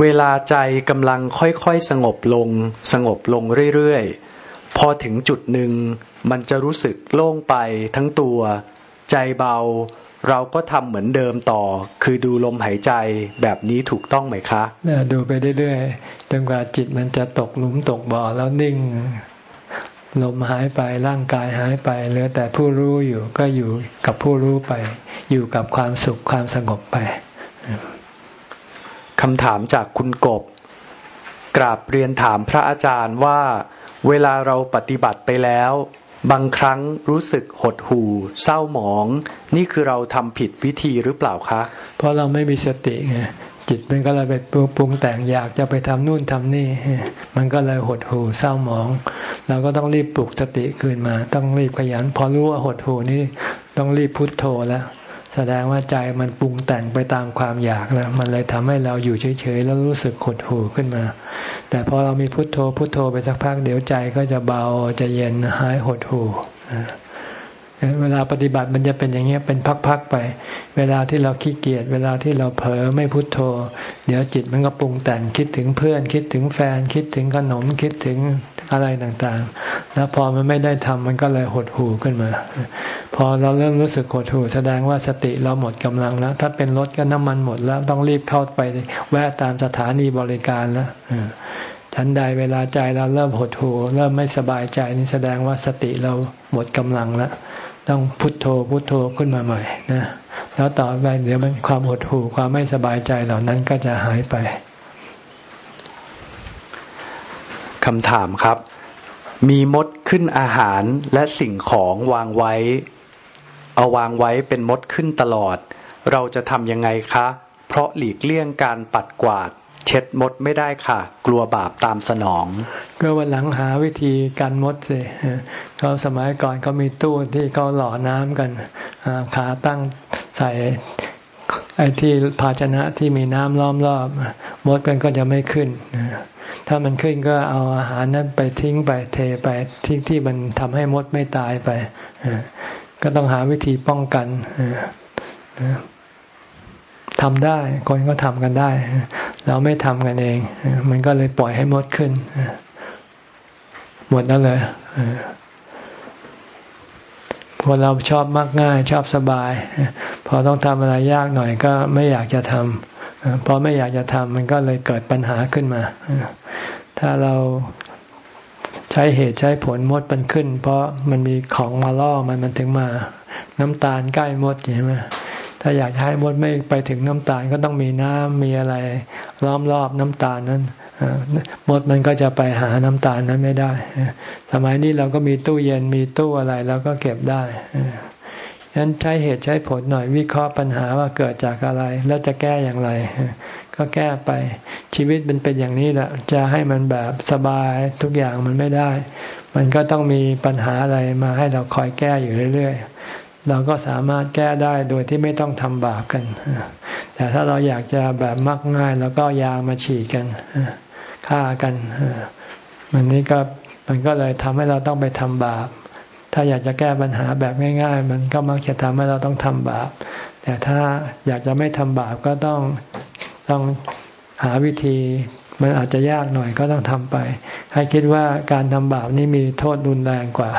[SPEAKER 2] เวลาใจกำลังค่อยๆสงบลง สงบลงเรื่อยๆ พอถึงจุดหนึ่ง มันจะรู้สึกโล่งไปทั้งตัว ใจเบา เราก็ทำเหมือนเดิมต่อ คือดูลมหายใจแบบนี้ถูกต้องไหมคะ
[SPEAKER 1] ดูไปเรื่อยๆจนกว่าจิตมันจะตกหลุมตกบ่อแล้วนิ่ง ลมหายไปร่างกายหายไปเหลือแต่ผู้รู้อยู่ก็อยู่กับผู้รู้ไป อยู่กับความสุขความสงบไป
[SPEAKER 2] คำถามจากคุณกบ กราบเรียนถามพระอาจารย์ว่า เวลาเราปฏิบัติไปแล้ว บางครั้งรู้สึกหดหู่ เศร้าหมอง นี่คือเราทำผิดวิธีหรือเปล่าคะ
[SPEAKER 1] เพราะเราไม่มีสติไงจิตมันก็เลยไปปรุงแต่งอยากจะไปทำนู่นทำนี่ มันก็เลยหดหู่เศร้าหมอง เราก็ต้องรีบปลุกสติคืนมา ต้องรีบขยัน พอรู้ว่าหดหู่นี่ต้องรีบพุทโธแล้ว แสดงว่าใจมันปรุงแต่งไปตามความอยากแล้วมันเลยทำให้เราอยู่เฉยๆแล้วรู้สึกหดหู่ขึ้นมา แต่พอเรามีพุทโธพุทโธไปสักพักเดี๋ยวใจก็จะเบาจะเย็นหายหดหู่เวลาปฏิบัติมันจะเป็นอย่างเงี้ยเป็นพักๆไป เวลาที่เราขี้เกียจเวลาที่เราเผลอไม่พุโทโธ เดี๋ยวจิตมันก็ปรุงแต่งคิดถึงเพื่อน คิดถึงแฟนคิดถึงขนมคิดถึง อะไรต่างๆ แล้วพอมันไม่ได้ทำมันก็เลยหดหู่ขึ้นมา พอเราเริ่มรู้สึกหดหู่แสดงว่าสติเราหมดกำลังแล้ว ถ้าเป็นรถก็น้ำมันหมดแล้วต้องรีบเข้าไปแวะตามสถานีบริการแล้วทันใดเวลาใจเราเริ่มหดหู่เริ่มไม่สบายใจนี่แสดงว่าสติเราหมดกำลังแล้วต้องพุทโธพุทโธขึ้นมาใหม่นะแล้วต่อไปเดี๋ยวมันความหดหู่ความไม่สบายใจเหล่านั้นก็จะหายไป
[SPEAKER 2] คำถามครับ มีมดขึ้นอาหารและสิ่งของวางไว้ เอาวางไว้เป็นมดขึ้นตลอด เราจะทำยังไงคะ เพราะหลีกเลี่ยงการปัดกวาด เช็ดมดไม่ได้ค่ะ กลัวบาปตามสนอง
[SPEAKER 1] ก็วันหลังหาวิธีการมดสิเขาสมัยก่อนเขามีตู้ที่เขาหล่อน้ำกันขาตั้งใส่ ไอ้ที่ภาชนะที่มีน้ำล้อมรอบมดกันก็จะไม่ขึ้น ถ้ามันขึ้นก็เอาอาหารนั้นไปทิ้งไปเทไปทิ้งที่มันทำให้มดไม่ตายไป ก็ต้องหาวิธีป้องกันทำได้ คนก็ทำกันได้ เราไม่ทำกันเอง มันก็เลยปล่อยให้มดขึ้น หมดแล้วเลย พอเราชอบมักง่าย ชอบสบาย พอต้องทำอะไรยากหน่อยก็ไม่อยากจะทำพอไม่อยากจะทำมันก็เลยเกิดปัญหาขึ้นมา ถ้าเราใช้เหตุใช้ผลมดมันขึ้น เพราะมันมีของมาล่อมันมันถึงมา น้ำตาลใกล้มดใช่ไหมถ้าอยากให้มดไม่ไปถึงน้ำตาลก็ต้องมีน้ำมีอะไร ล้อมรอบน้ำตาลนั้น มดมันก็จะไปหาน้ำตาลนั้นไม่ได้ สมัยนี้เราก็มีตู้เย็นมีตู้อะไรเราก็เก็บได้ฉะนั้นใช้เหตุใช้ผลหน่อยวิเคราะห์ปัญหาว่าเกิดจากอะไร แล้วจะแก้อย่างไร ก็แก้ไปชีวิตมันเป็นอย่างนี้แหละจะให้มันแบบสบายทุกอย่างมันไม่ได้ มันก็ต้องมีปัญหาอะไรมาให้เราคอยแก้อยู่เรื่อยๆ เราก็สามารถแก้ได้โดยที่ไม่ต้องทำบาปกัน แต่ถ้าเราอยากจะแบบมักง่าย แล้วก็ยามาฉีดกัน ฆ่ากันมันนี้ก็มันก็เลยทำให้เราต้องไปทำบาป ถ้าอยากจะแก้ปัญหาแบบง่าย ๆ มันก็มักจะทำให้เราต้องทำบาป แต่ถ้าอยากจะไม่ทำบาปก็ต้องต้องหาวิธีมันอาจจะยากหน่อยก็ต้องทำไป ให้คิดว่าการทำบาปนี้มีโทษรุนแรงกว่า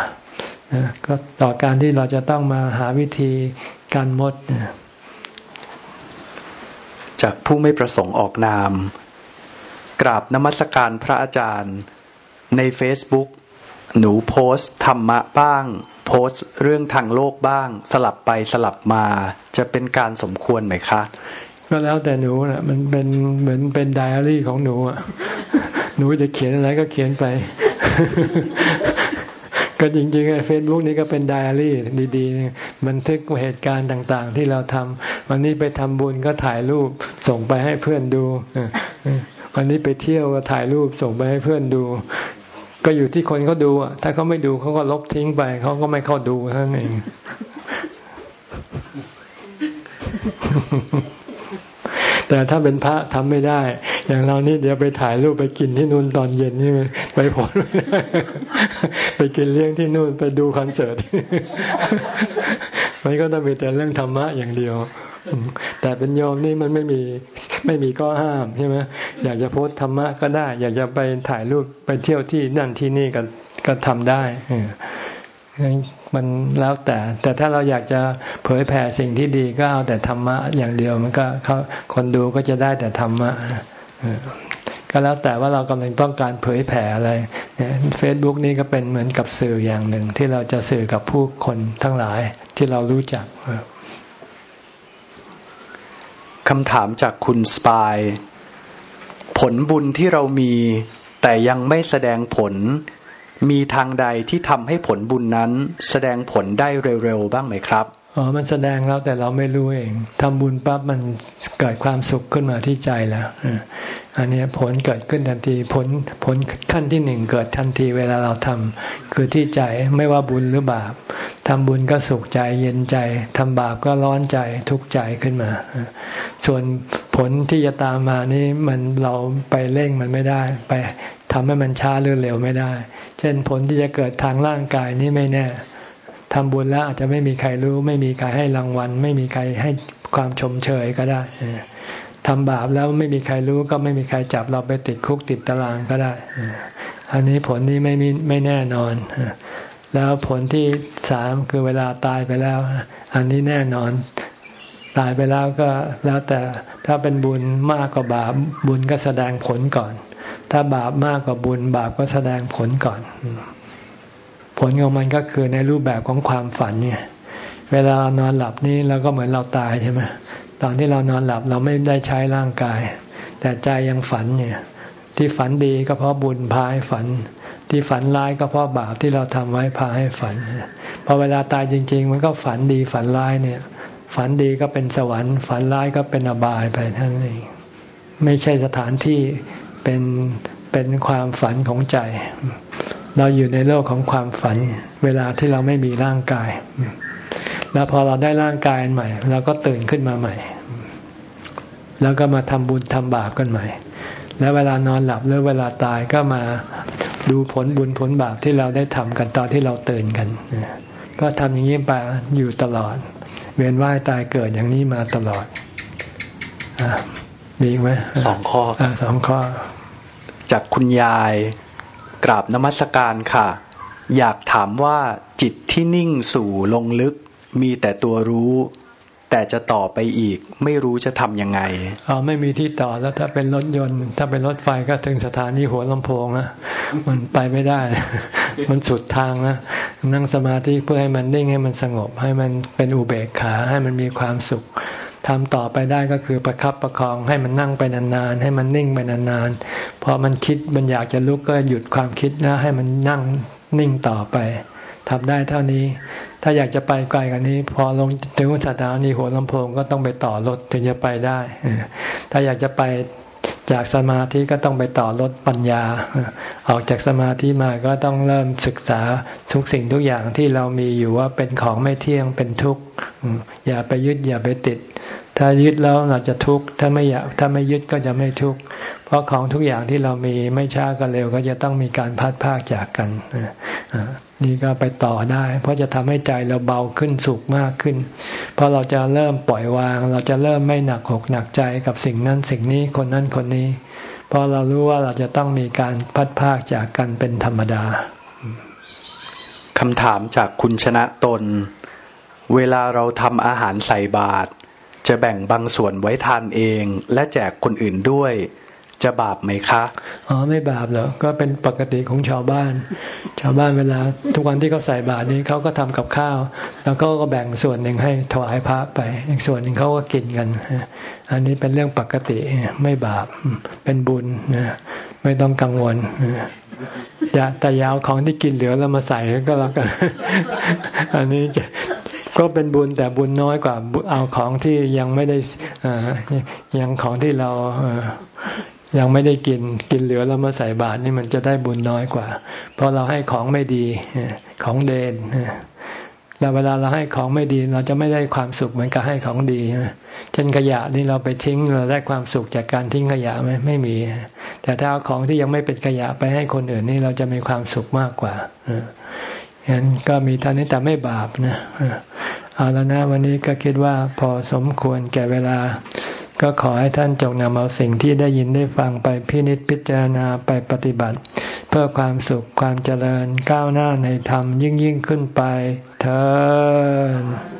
[SPEAKER 1] ก็ต่อการที่เราจะต้องมาหาวิธีการมด
[SPEAKER 2] จากผู้ไม่ประสงค์ออกนาม กราบนมัสการพระอาจารย์ ใน Facebook หนูโพสต์ธรรมะบ้าง โพสต์เรื่องทางโลกบ้าง สลับไปสลับมา จะเป็นการสมควรไหมคะ
[SPEAKER 1] ก็แล้วแต่หนูนะมันเป็นเหมือนเป็นไดอารี่ของหนูอะหนูจะเขียนอะไรก็เขียนไป ก็จริงๆไอเฟซบุ๊กนี้ก็เป็นไดอารี่ดีๆ บันทึกเหตุการณ์ต่างๆ ที่เราทำวันนี้ไปทำบุญก็ถ่ายรูปส่งไปให้เพื่อนดู วันนี้ไปเที่ยวก็ถ่ายรูปส่งไปให้เพื่อนดู ก็อยู่ที่คนเขาดูอะ ถ้าเขาไม่ดูเขาก็ลบทิ้งไป เขาก็ไม่เข้าดูเท่านั้นเองแต่ถ้าเป็นพระทำไม่ได้ อย่างเรานี่เดี๋ยวไปถ่ายรูปไปกินที่นู่นตอนเย็นนี่ไปผลไปกินเลี้ยงที่นู่นไปดูคอนเสิร์ตมันก็ต้องมีแต่เรื่องธรรมะอย่างเดียว แต่เป็นโยมนี่มันไม่มีไม่มีข้อห้ามใช่ไหมอยากจะโพสธรรมะก็ได้ อยากจะไปถ่ายรูปไปเที่ยวที่นั่นที่นี่ก็ก็ทำได้มันแล้วแต่ แต่ถ้าเราอยากจะเผยแผ่สิ่งที่ดีก็เอาแต่ธรรมะอย่างเดียวมันก็เขาคนดูก็จะได้แต่ธรรมะก็แล้วแต่ว่าเรากำลังต้องการเผยแผ่อะไรเฟซบุ๊กนี้ก็เป็นเหมือนกับสื่ออย่างหนึ่ง ที่เราจะสื่อกับผู้คนทั้งหลายที่เรารู้จัก
[SPEAKER 2] คำถามจากคุณสปาย ผลบุญที่เรามี แต่ยังไม่แสดงผล มีทางใดที่ทำให้ผลบุญนั้น แสดงผลได้เร็วๆบ้างไหมครับ
[SPEAKER 1] อ๋อ มันแสดงแล้วแต่เราไม่รู้เอง ทำบุญปั๊บมันเกิดความสุขขึ้นมาที่ใจแล้ว อันนี้ผลเกิดขึ้นทันที ผลผลขั้นที่หนึ่งเกิดทันทีเวลาเราทำคือที่ใจไม่ว่าบุญหรือบาป ทำบุญก็สุขใจเย็นใจ ทำบาปก็ร้อนใจทุกข์ใจขึ้นมา ส่วนผลที่จะตามมานี่มันเราไปเร่งมันไม่ได้ ไปทำให้มันช้าหรือเร็วไม่ได้ เช่นผลที่จะเกิดทางร่างกายนี่ไม่แน่ ทำบุญแล้วอาจจะไม่มีใครรู้ ไม่มีใครให้รางวัล ไม่มีใครให้ความชมเชยก็ได้ทำบาปแล้วไม่มีใครรู้ก็ไม่มีใครจับเราไปติดคุกติดตารางก็ได้ อันนี้ผลนี้ไม่มีไม่แน่นอน แล้วผลที่สามคือเวลาตายไปแล้ว อันนี้แน่นอน ตายไปแล้วก็แล้วแต่ถ้าเป็นบุญมากกว่าบาปบุญก็แสดงผลก่อน ถ้าบาปมากกว่าบุญบาปก็แสดงผลก่อน ผลของมันก็คือในรูปแบบของความฝันเนี่ยเวลานอนหลับนี่เราก็เหมือนเราตายใช่ไหมตอนที่เรานอนหลับเราไม่ได้ใช้ร่างกาย แต่ใจยังฝันเนี่ยที่ฝันดีก็เพราะบุญพาให้ฝัน ที่ฝันร้ายก็เพราะบาปที่เราทำไว้พาให้ฝันพอเวลาตายจริง ๆ มันก็ฝันดีฝันร้ายเนี่ย ฝันดีก็เป็นสวรรค์ ฝันร้ายก็เป็นอบายไปทั้งนี้ไม่ใช่สถานที่เป็นเป็นความฝันของใจ เราอยู่ในโลกของความฝัน เวลาที่เราไม่มีร่างกาย แล้วพอเราได้ร่างกายใหม่ เราก็ตื่นขึ้นมาใหม่ แล้วก็มาทำบุญทำบาปกันใหม่ แล้วเวลานอนหลับหรือเวลาตายก็มาดูผลบุญผลบาปที่เราได้ทำกันตอนที่เราตื่นกัน ก็ทำอย่างนี้ไปอยู่ตลอด เวียนว่ายตายเกิดอย่างนี้มาตลอดอมีไหม
[SPEAKER 2] สองข้อ
[SPEAKER 1] สองข้อ
[SPEAKER 2] จากคุณยาย กราบนมัสการค่ะ อยากถามว่าจิตที่นิ่งสู่ลงลึก มีแต่ตัวรู้ แต่จะต่อไปอีก ไม่รู้จะทำยังไง
[SPEAKER 1] อ๋อไม่มีที่ต่อแล้วถ้าเป็นรถยนต์ ถ้าเป็นรถไฟก็ถึงสถานีหัวลำโพงนะมันไปไม่ได้ มันสุดทางนะนั่งสมาธิเพื่อให้มันนิ่งให้มันสงบ ให้มันเป็นอุเบกขาให้มันมีความสุข ทำต่อไปได้ก็คือประครับประคองให้มันนั่งไปนานๆ ให้มันนิ่งไปนานๆ พอมันคิดมันอยากจะลุกก็หยุดความคิดนะให้มันนั่งนิ่งต่อไปทำได้เท่านี้ ถ้าอยากจะไปไกลกว่านี้ พอลงถึงสถานีหัวลำโพงก็ต้องไปต่อรถถึงจะไปได้ ถ้าอยากจะไป จากสมาธิก็ต้องไปต่อลดปัญญา ออกจากสมาธิมาก็ต้องเริ่มศึกษาทุกสิ่งทุกอย่างที่เรามีอยู่ว่าเป็นของไม่เที่ยงเป็นทุกข์อย่าไปยึดอย่าไปติด ถ้ายึดแล้วเราจะทุกข์ถ้าไม่อยากถ้าไม่ยึดก็จะไม่ทุกข์เพราะของทุกอย่างที่เรามีไม่ช้าก็เร็วก็จะต้องมีการพัดพากจากกันนี่ก็ไปต่อได้ เพราะจะทำให้ใจเราเบาขึ้นสุขมากขึ้น เพราะเราจะเริ่มปล่อยวาง เราจะเริ่มไม่หนักหกหนักใจกับสิ่งนั้นสิ่งนี้คนนั้นคนนี้ เพราะเรารู้ว่าเราจะต้องมีการพัดพากจากกันเป็นธรรมดา
[SPEAKER 2] คำถามจากคุณชนะตน เวลาเราทำอาหารใส่บาตร จะแบ่งบางส่วนไว้ทานเอง และแจกคนอื่นด้วย จะบาปไหมคะ
[SPEAKER 1] อ๋อไม่บาปหรอกก็เป็นปกติของชาวบ้าน ชาวบ้านเวลา ทุกวันที่เขาใส่บาตรนี้เขาก็ทำกับข้าว แล้วก็ก็แบ่งส่วนหนึ่งให้ถวายพระไปอีกส่วนหนึ่งเขาก็กินกัน อันนี้เป็นเรื่องปกติไม่บาปเป็นบุญนะไม่ต้องกังวล อย่าแต่ยาวของที่กินเหลือแล้วมาใส่ก็แล้วกัน อันนี้จะก็เป็นบุญแต่บุญน้อยกว่าเอาของที่ยังไม่ได้ยังของที่เรายังไม่ได้กินกินเหลือแล้วมาใส่บาตรนี่มันจะได้บุญน้อยกว่า เพราะเราให้ของไม่ดีของเดนแล้วเวลาเราให้ของไม่ดีเราจะไม่ได้ความสุขเหมือนกับให้ของดีเช่นขยะนี่เราไปทิ้งเราได้ความสุขจากการทิ้งขยะไหมไม่มี แต่ถ้าเอาของที่ยังไม่เป็นขยะไปให้คนอื่นนี่เราจะมีความสุขมากกว่าฉะนั้นก็มีเท่านี้แต่ไม่บาปนะเอาแล้วนะวันนี้ก็คิดว่าพอสมควรแก่เวลา ก็ขอให้ท่านจงนำเอาสิ่งที่ได้ยินได้ฟังไปพินิจพิจารณาไปปฏิบัติ เพื่อความสุขความเจริญก้าวหน้าในธรรมยิ่งยิ่งขึ้นไปเถิด